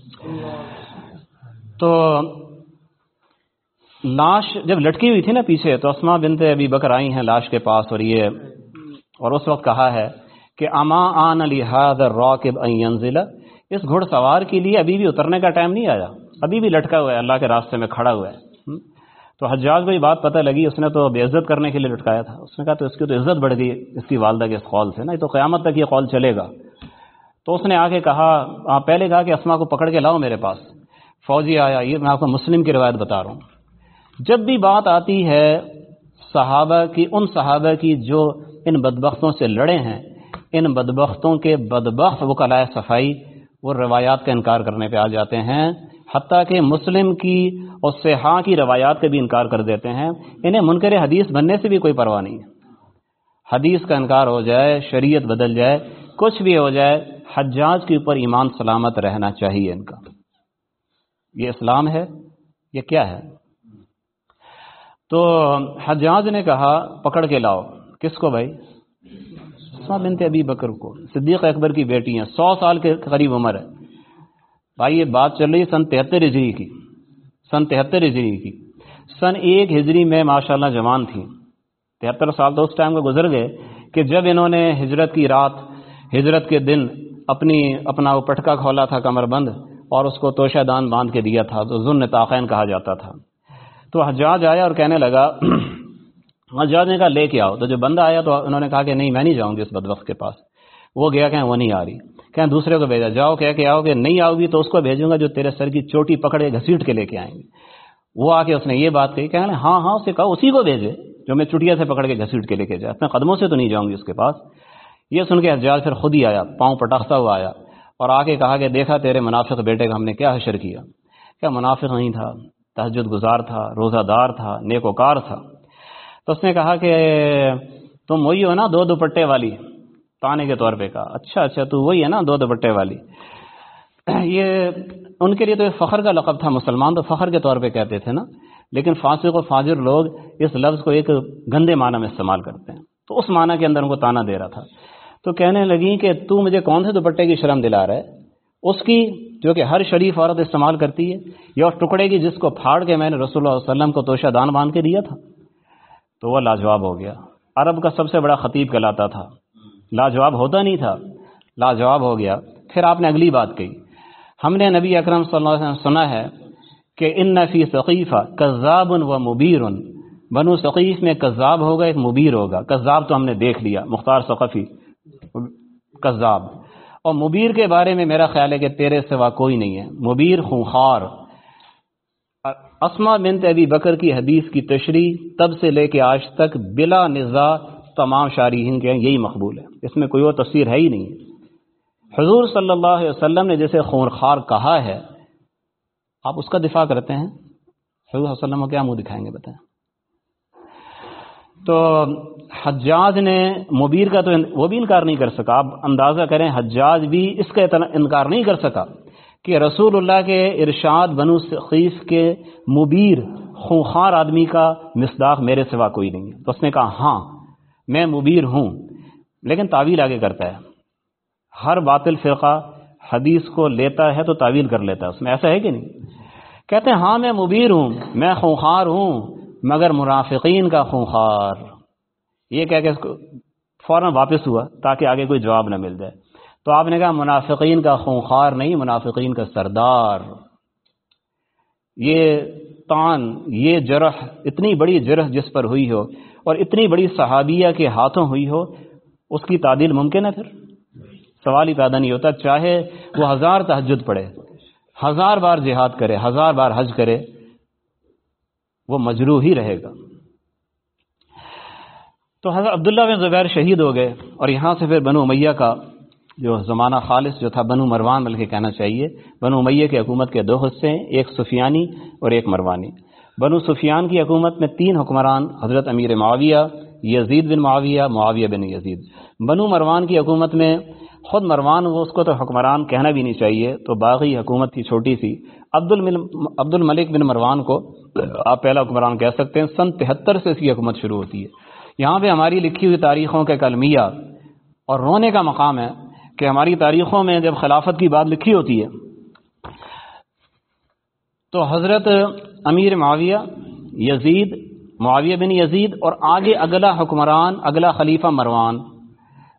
تو لاش جب لٹکی ہوئی تھی نا پیچھے تو اسما بنت ابھی بکر آئی ہیں لاش کے پاس اور یہ اور اس وقت کہا ہے کہ اما آن لحاظ راکب ضلع اس گھڑ سوار کے لیے ابھی بھی اترنے کا ٹائم نہیں آیا۔ ابھی بھی لٹکا ہوا ہے، اللہ کے راستے میں کھڑا ہوا ہے۔ تو حجاج کو یہ بات پتہ لگی، اس نے تو بے عزت کرنے کے لیے لٹکایا تھا۔ اس نے کہا تو اس کی تو عزت بڑھ گئی، اس کی والدہ کے اس قول سے نا، یہ تو قیامت تک یہ قول چلے گا۔ تو اس نے آ کے کہا پہلے کہا کہ اسما کو پکڑ کے لاؤ میرے پاس۔ فوجی آیا، یہ میں آپ کو مسلم کی روایت بتا رہا ہوں۔ جب بھی بات آتی ہے صحابہ کی، ان صحابہ کی جو ان بدبختوں سے لڑے ہیں، ان بدبختوں کے بدبخت وکلائے صفائی، وہ روایات کا انکار کرنے پہ آ جاتے ہیں۔ حتیٰ کہ مسلم کی اور سیاح کی روایات کا بھی انکار کر دیتے ہیں۔ انہیں منکر حدیث بننے سے بھی کوئی پرواہ نہیں ہے۔ حدیث کا انکار ہو جائے، شریعت بدل جائے، کچھ بھی ہو جائے، حجاج کے اوپر ایمان سلامت رہنا چاہیے ان کا۔ یہ اسلام ہے یہ کیا ہے؟ تو حجاج نے کہا، پکڑ کے لاؤ۔ کس کو بھائی؟ بنت ابی بکر کو۔ صدیق اکبر کی بیٹی ہیں۔ سو سال کے قریب عمر ہے۔ بھائی، یہ بات چل رہی ہے سن تہتر ہجری کی۔ سن تہتر ہجری کی۔ سن ایک ہجری میں ماشاءاللہ جوان تھی تہتر سال تو اس ٹائم کو گزر گئے کہ جب انہوں نے ہجرت کی رات، ہجرت کے دن اپنی، اپنا وہ پٹکا کھولا تھا کمر بند اور اس کو توشہ دان باندھ کے دیا تھا، تو ظلم تاخین کہا جاتا تھا۔ تو حجاج آیا اور کہنے لگا، حجاج نے کہا، لے کے آؤ۔ تو جو بندہ آیا تو انہوں نے کہا کہ نہیں، میں نہیں جاؤں گی اس بدبخت کے پاس۔ وہ گیا کہ وہ نہیں آ رہی۔ کہ دوسرے کو بھیجا۔ جاؤ، کہہ کے آؤ کہ نہیں آؤ گی تو اس کو بھیجوں گا جو تیرے سر کی چوٹی پکڑ کے گھسیٹ کے لے کے آئیں گے۔ وہ آ کے اس نے یہ بات کہی کہ ہاں ہاں اسے کہا اسی کو بھیجے جو میں چٹیا سے پکڑ کے گھسیٹ کے لے کے جائے۔ اپنے قدموں سے تو نہیں جاؤں گی اس کے پاس۔ یہ سن کے حجاج پھر خود ہی آیا، پاؤں پٹاختا ہوا آیا۔ اور آ کے کہا کہ دیکھا تیرے منافق بیٹے کا ہم نے کیا حشر کیا؟ کیا منافق نہیں تھا؟ تہجد گزار تھا روزہ دار تھا، نیک وکار تھا۔ تو اس نے کہا کہ تم وہی ہو نا دو دوپٹے والی۔ تانے کے طور پہ کہا۔ اچھا اچھا تو وہی ہے نا دو دوپٹے والی۔ یہ ان کے لیے تو فخر کا لقب تھا، مسلمان تو فخر کے طور پہ کہتے تھے نا۔ لیکن فاسق و فاجر لوگ اس لفظ کو ایک گندے معنی میں استعمال کرتے ہیں۔ تو اس معنی کے اندر ان کو تانا دے رہا تھا۔ تو کہنے لگی کہ تو مجھے کون سے دوپٹے کی شرم دلا رہا ہے؟ اس کی جو کہ ہر شریف عورت استعمال کرتی ہے، یا ٹکڑے کی جس کو پھاڑ کے میں نے رسول اللہ علیہ وسلم کو توشہ دان باندھ کے دیا تھا؟ تو وہ لاجواب ہو گیا۔ عرب کا سب سے بڑا خطیب کہلاتا تھا۔ لاجواب ہوتا نہیں تھا۔ لاجواب ہو گیا۔ پھر آپ نے اگلی بات کہی۔ ہم نے نبی اکرم صلی اللہ علیہ وسلم سنا ہے کہ ان نفی ثقیفہ کذاب و مبیر بنو ثقیف میں کذاب ہوگا، ایک مبیر ہوگا۔ کذاب تو ہم نے دیکھ لیا، مختار ثقفی۔ کذاب۔ اور مبیر کے بارے میں میرا خیال ہے کہ تیرے سوا کوئی نہیں ہے۔ مبیر خونخار اسما بنت ابی بکر کی حدیث کی تشریح تب سے لے کے آج تک بلا نزا تمام شارحین کے یہی مقبول ہے۔ اس میں کوئی اور تصویر ہے ہی نہیں۔ حضور صلی اللہ علیہ وسلم نے جیسے خونخار کہا ہے، آپ اس کا دفاع کرتے ہیں؟ حضور صلی اللہ علیہ وسلم کو کیا منہ دکھائیں گے بتائیں؟ تو حجاج نے مبیر کا تو وہ بھی انکار نہیں کر سکا۔ آپ اندازہ کریں، حجاج بھی اس کا انکار نہیں کر سکا کہ رسول اللہ کے ارشاد بنو سخیف کے مبیر خونخار آدمی کا مصداق میرے سوا کوئی نہیں ہے۔ تو اس نے کہا ہاں میں مبیر ہوں، لیکن تعویل آگے کرتا ہے۔ ہر باطل فرقہ حدیث کو لیتا ہے تو تعویل کر لیتا ہے۔ اس میں ایسا ہے کہ نہیں؟ کہتے ہیں ہاں میں مبیر ہوں، میں خونخار ہوں، مگر مرافقین کا خونخار یہ کہہ کہ فوراً واپس ہوا تاکہ آگے کوئی جواب نہ مل جائے۔ تو آپ نے کہا منافقین کا خونخار نہیں، منافقین کا سردار۔ یہ تان، یہ جرح، اتنی بڑی جرح جس پر ہوئی ہو اور اتنی بڑی صحابیہ کے ہاتھوں ہوئی ہو، اس کی تعدیل ممکن ہے پھر؟ سوال ہی پیدا نہیں ہوتا، چاہے وہ ہزار تحجد پڑے ہزار بار جہاد کرے، ہزار بار حج کرے، وہ مجروح ہی رہے گا۔ تو حضرت عبداللہ بن زبیر شہید ہو گئے اور یہاں سے پھر بنو امیہ کا جو زمانہ خالص جو تھا، بنو مروان بلکہ کہنا چاہیے۔ بنو امیہ کی حکومت کے دو حصے ہیں، ایک سفیانی اور ایک مروانی۔ بنو سفیان کی حکومت میں تین حکمران، حضرت امیر معاویہ، یزید بن معاویہ معاویہ بن یزید۔ بنو مروان کی حکومت میں خود مروان وہ اس کو تو حکمران کہنا بھی نہیں چاہیے، تو باغی حکومت تھی، چھوٹی سی۔ عبد عبد الملک بن مروان کو آپ پہلا حکمران کہہ سکتے ہیں، سن تہتر سے اس کی حکومت شروع ہوتی ہے۔ یہاں پہ ہماری لکھی ہوئی تاریخوں کے کلمیہ اور رونے کا مقام ہے کہ ہماری تاریخوں میں جب خلافت کی بات لکھی ہوتی ہے، تو حضرت امیر معاویہ، یزید، معاویہ بن یزید اور آگے اگلا حکمران، اگلا خلیفہ مروان،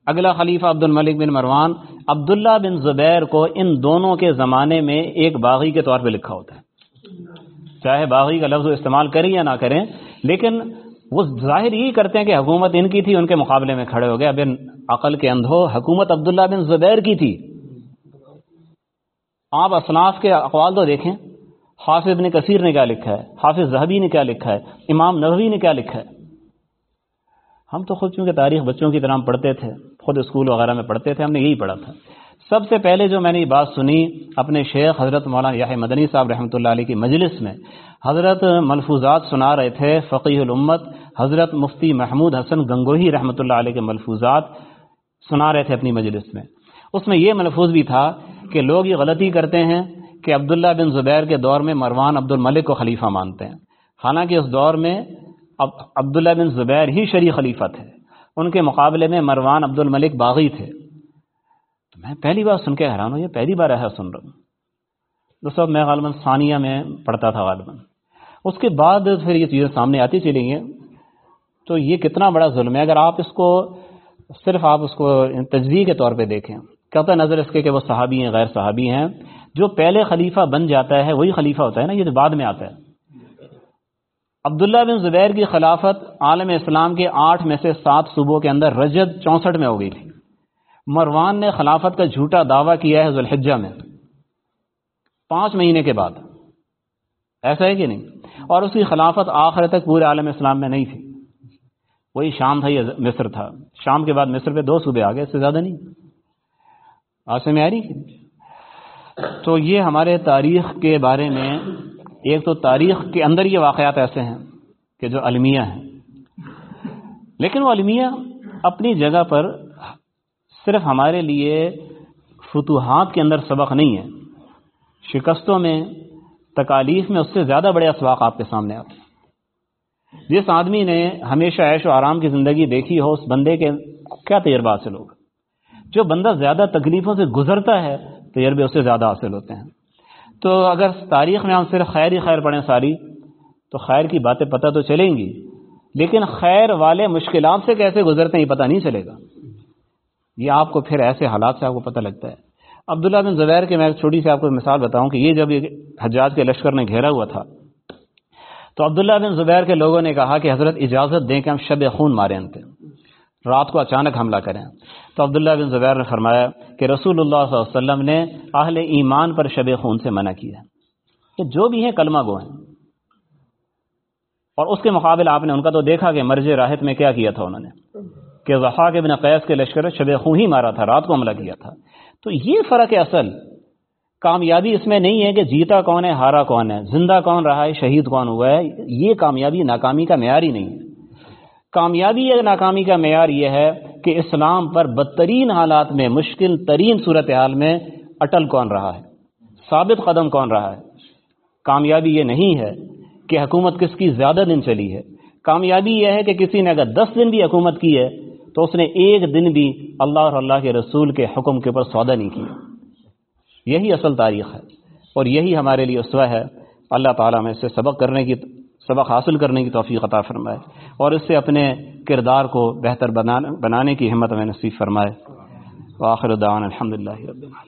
اگلا خلیفہ عبد الملک بن مروان، عبداللہ بن زبیر کو ان دونوں کے زمانے میں ایک باغی کے طور پہ لکھا ہوتا ہے۔ چاہے باغی کا لفظ استعمال کریں یا نہ کریں، لیکن وہ ظاہر یہی کرتے ہیں کہ حکومت ان کی تھی، ان کے مقابلے میں کھڑے ہو گئے۔ اب عقل کے اندھو حکومت عبداللہ بن زبیر کی تھی۔ آپ اصناف کے اقوال تو دیکھیں۔ حافظ نے کثیر نے کیا لکھا ہے؟ حافظ زہبی نے کیا لکھا ہے؟ امام نبوی نے کیا لکھا ہے؟ ہم تو خود چونکہ تاریخ بچوں کی طرح پڑھتے تھے، خود اسکول وغیرہ میں پڑھتے تھے، ہم نے یہی پڑھا تھا۔ سب سے پہلے جو میں نے یہ بات سنی اپنے شیخ حضرت مولانا یا مدنی صاحب رحمۃ اللہ علیہ کی مجلس میں، حضرت ملفوظات سنا رہے تھے فقی الامت، حضرت مفتی محمود حسن گنگوہی رحمۃ اللہ علیہ کے ملفوظات سنا رہے تھے اپنی مجلس میں۔ اس میں یہ ملفوظ بھی تھا کہ لوگ یہ غلطی کرتے ہیں کہ عبداللہ بن زبیر کے دور میں مروان عبد الملک کو خلیفہ مانتے ہیں۔ حالانکہ اس دور میں عبداللہ بن زبیر ہی شریع خلیفہ تھے۔ ان کے مقابلے میں مروان عبد الملک باغی تھے۔ میں پہلی بار سن کے حیران ہوں، یہ پہلی بار ایسا سن رہا ہوں۔ دوستوں میں غالباً ثانیہ میں پڑھتا تھا غالباً۔ اس کے بعد پھر یہ چیزیں سامنے آتی چلی گئیں۔ تو یہ کتنا بڑا ظلم ہے۔ اگر آپ اس کو، صرف آپ اس کو تجزیے کے طور پہ دیکھیں، کہتا نظر اس کے کہ وہ صحابی ہیں، غیر صحابی ہیں۔ جو پہلے خلیفہ بن جاتا ہے، وہی خلیفہ ہوتا ہے نا، یہ جو بعد میں آتا ہے۔ عبداللہ بن زبیر کی خلافت عالم اسلام کے آٹھ میں سے سات صوبوں کے اندر رجد چونسٹھ میں ہو گئی تھی۔ مروان نے خلافت کا جھوٹا دعویٰ کیا ہے ذوالحجہ میں۔ پانچ مہینے کے بعد۔ ایسا ہے کہ نہیں؟ اور اس کی خلافت آخر تک پورے عالم اسلام میں نہیں تھی۔ وہی شام تھا یہ مصر تھا۔ شام کے بعد مصر پہ دو صوبے آ گئے، اس سے زیادہ نہیں۔ آج سے میں آ رہی تو یہ ہمارے تاریخ کے بارے میں، ایک تو تاریخ کے اندر یہ واقعات ایسے ہیں کہ جو المیہ ہیں۔ لیکن وہ المیہ اپنی جگہ پر صرف ہمارے لیے فتوحات کے اندر سبق نہیں ہے۔ شکستوں میں، تکالیف میں اس سے زیادہ بڑے اسواق آپ کے سامنے آتے ہیں۔ جس آدمی نے ہمیشہ عیش و آرام کی زندگی دیکھی ہو، اس بندے کے کیا تجربہ حاصل ہوگا؟ جو بندہ زیادہ تکلیفوں سے گزرتا ہے، تجربے اس سے زیادہ حاصل ہوتے ہیں۔ تو اگر تاریخ میں ہم صرف خیر ہی خیر پڑھیں ساری، تو خیر کی باتیں پتہ تو چلیں گی، لیکن خیر والے مشکلات سے کیسے گزرتے ہیں یہ پتہ نہیں چلے گا۔ یہ آپ کو پھر ایسے حالات سے آپ کو پتہ لگتا ہے۔ عبداللہ بن زبیر کے میں چھوٹی سی آپ کو مثال بتاؤں کہ یہ جب حجاج کے لشکر نے گھیرا ہوا تھا، تو عبداللہ بن زبیر کے لوگوں نے کہا کہ حضرت اجازت دیں کہ ہم شب خون مارے انتے رات کو اچانک حملہ کریں۔ تو عبداللہ بن زبیر نے فرمایا کہ رسول اللہ صلی اللہ علیہ وسلم نے اہل ایمان پر شب خون سے منع کیا کہ جو بھی ہیں کلمہ گو ہیں۔ اور اس کے مقابل آپ نے ان کا تو دیکھا کہ مرج راحت میں کیا کیا تھا انہوں نے۔ کہ ضحاق ابن قیس کے لشکر شب خون ہی مارا تھا، رات کو حملہ کیا تھا۔ تو یہ فرق ہے اصل کامیابی اس میں نہیں ہے کہ جیتا کون ہے، ہارا کون ہے، زندہ کون رہا ہے، شہید کون ہوا ہے، یہ کامیابی ناکامی کا معیار ہی نہیں ہے۔ کامیابی یا ناکامی کا معیار یہ ہے کہ اسلام پر بدترین حالات میں، مشکل ترین صورتحال میں اٹل کون رہا ہے؟ ثابت قدم کون رہا ہے؟ کامیابی یہ نہیں ہے کہ حکومت کس کی زیادہ دن چلی ہے۔ کامیابی یہ ہے کہ کسی نے اگر دس دن بھی حکومت کی ہے تو اس نے ایک دن بھی اللہ اور اللہ کے رسول کے حکم کے اوپر سودا نہیں کیا۔ یہی اصل تاریخ ہے اور یہی ہمارے لیے اسوہ ہے۔ اللہ تعالیٰ میں سے سبق کرنے کی سبق حاصل کرنے کی توفیق عطا فرمائے اور اس سے اپنے کردار کو بہتر بنانے کی ہمت میں نصیب فرمائے۔ وآخر دعوان الحمد للہ رب العالمين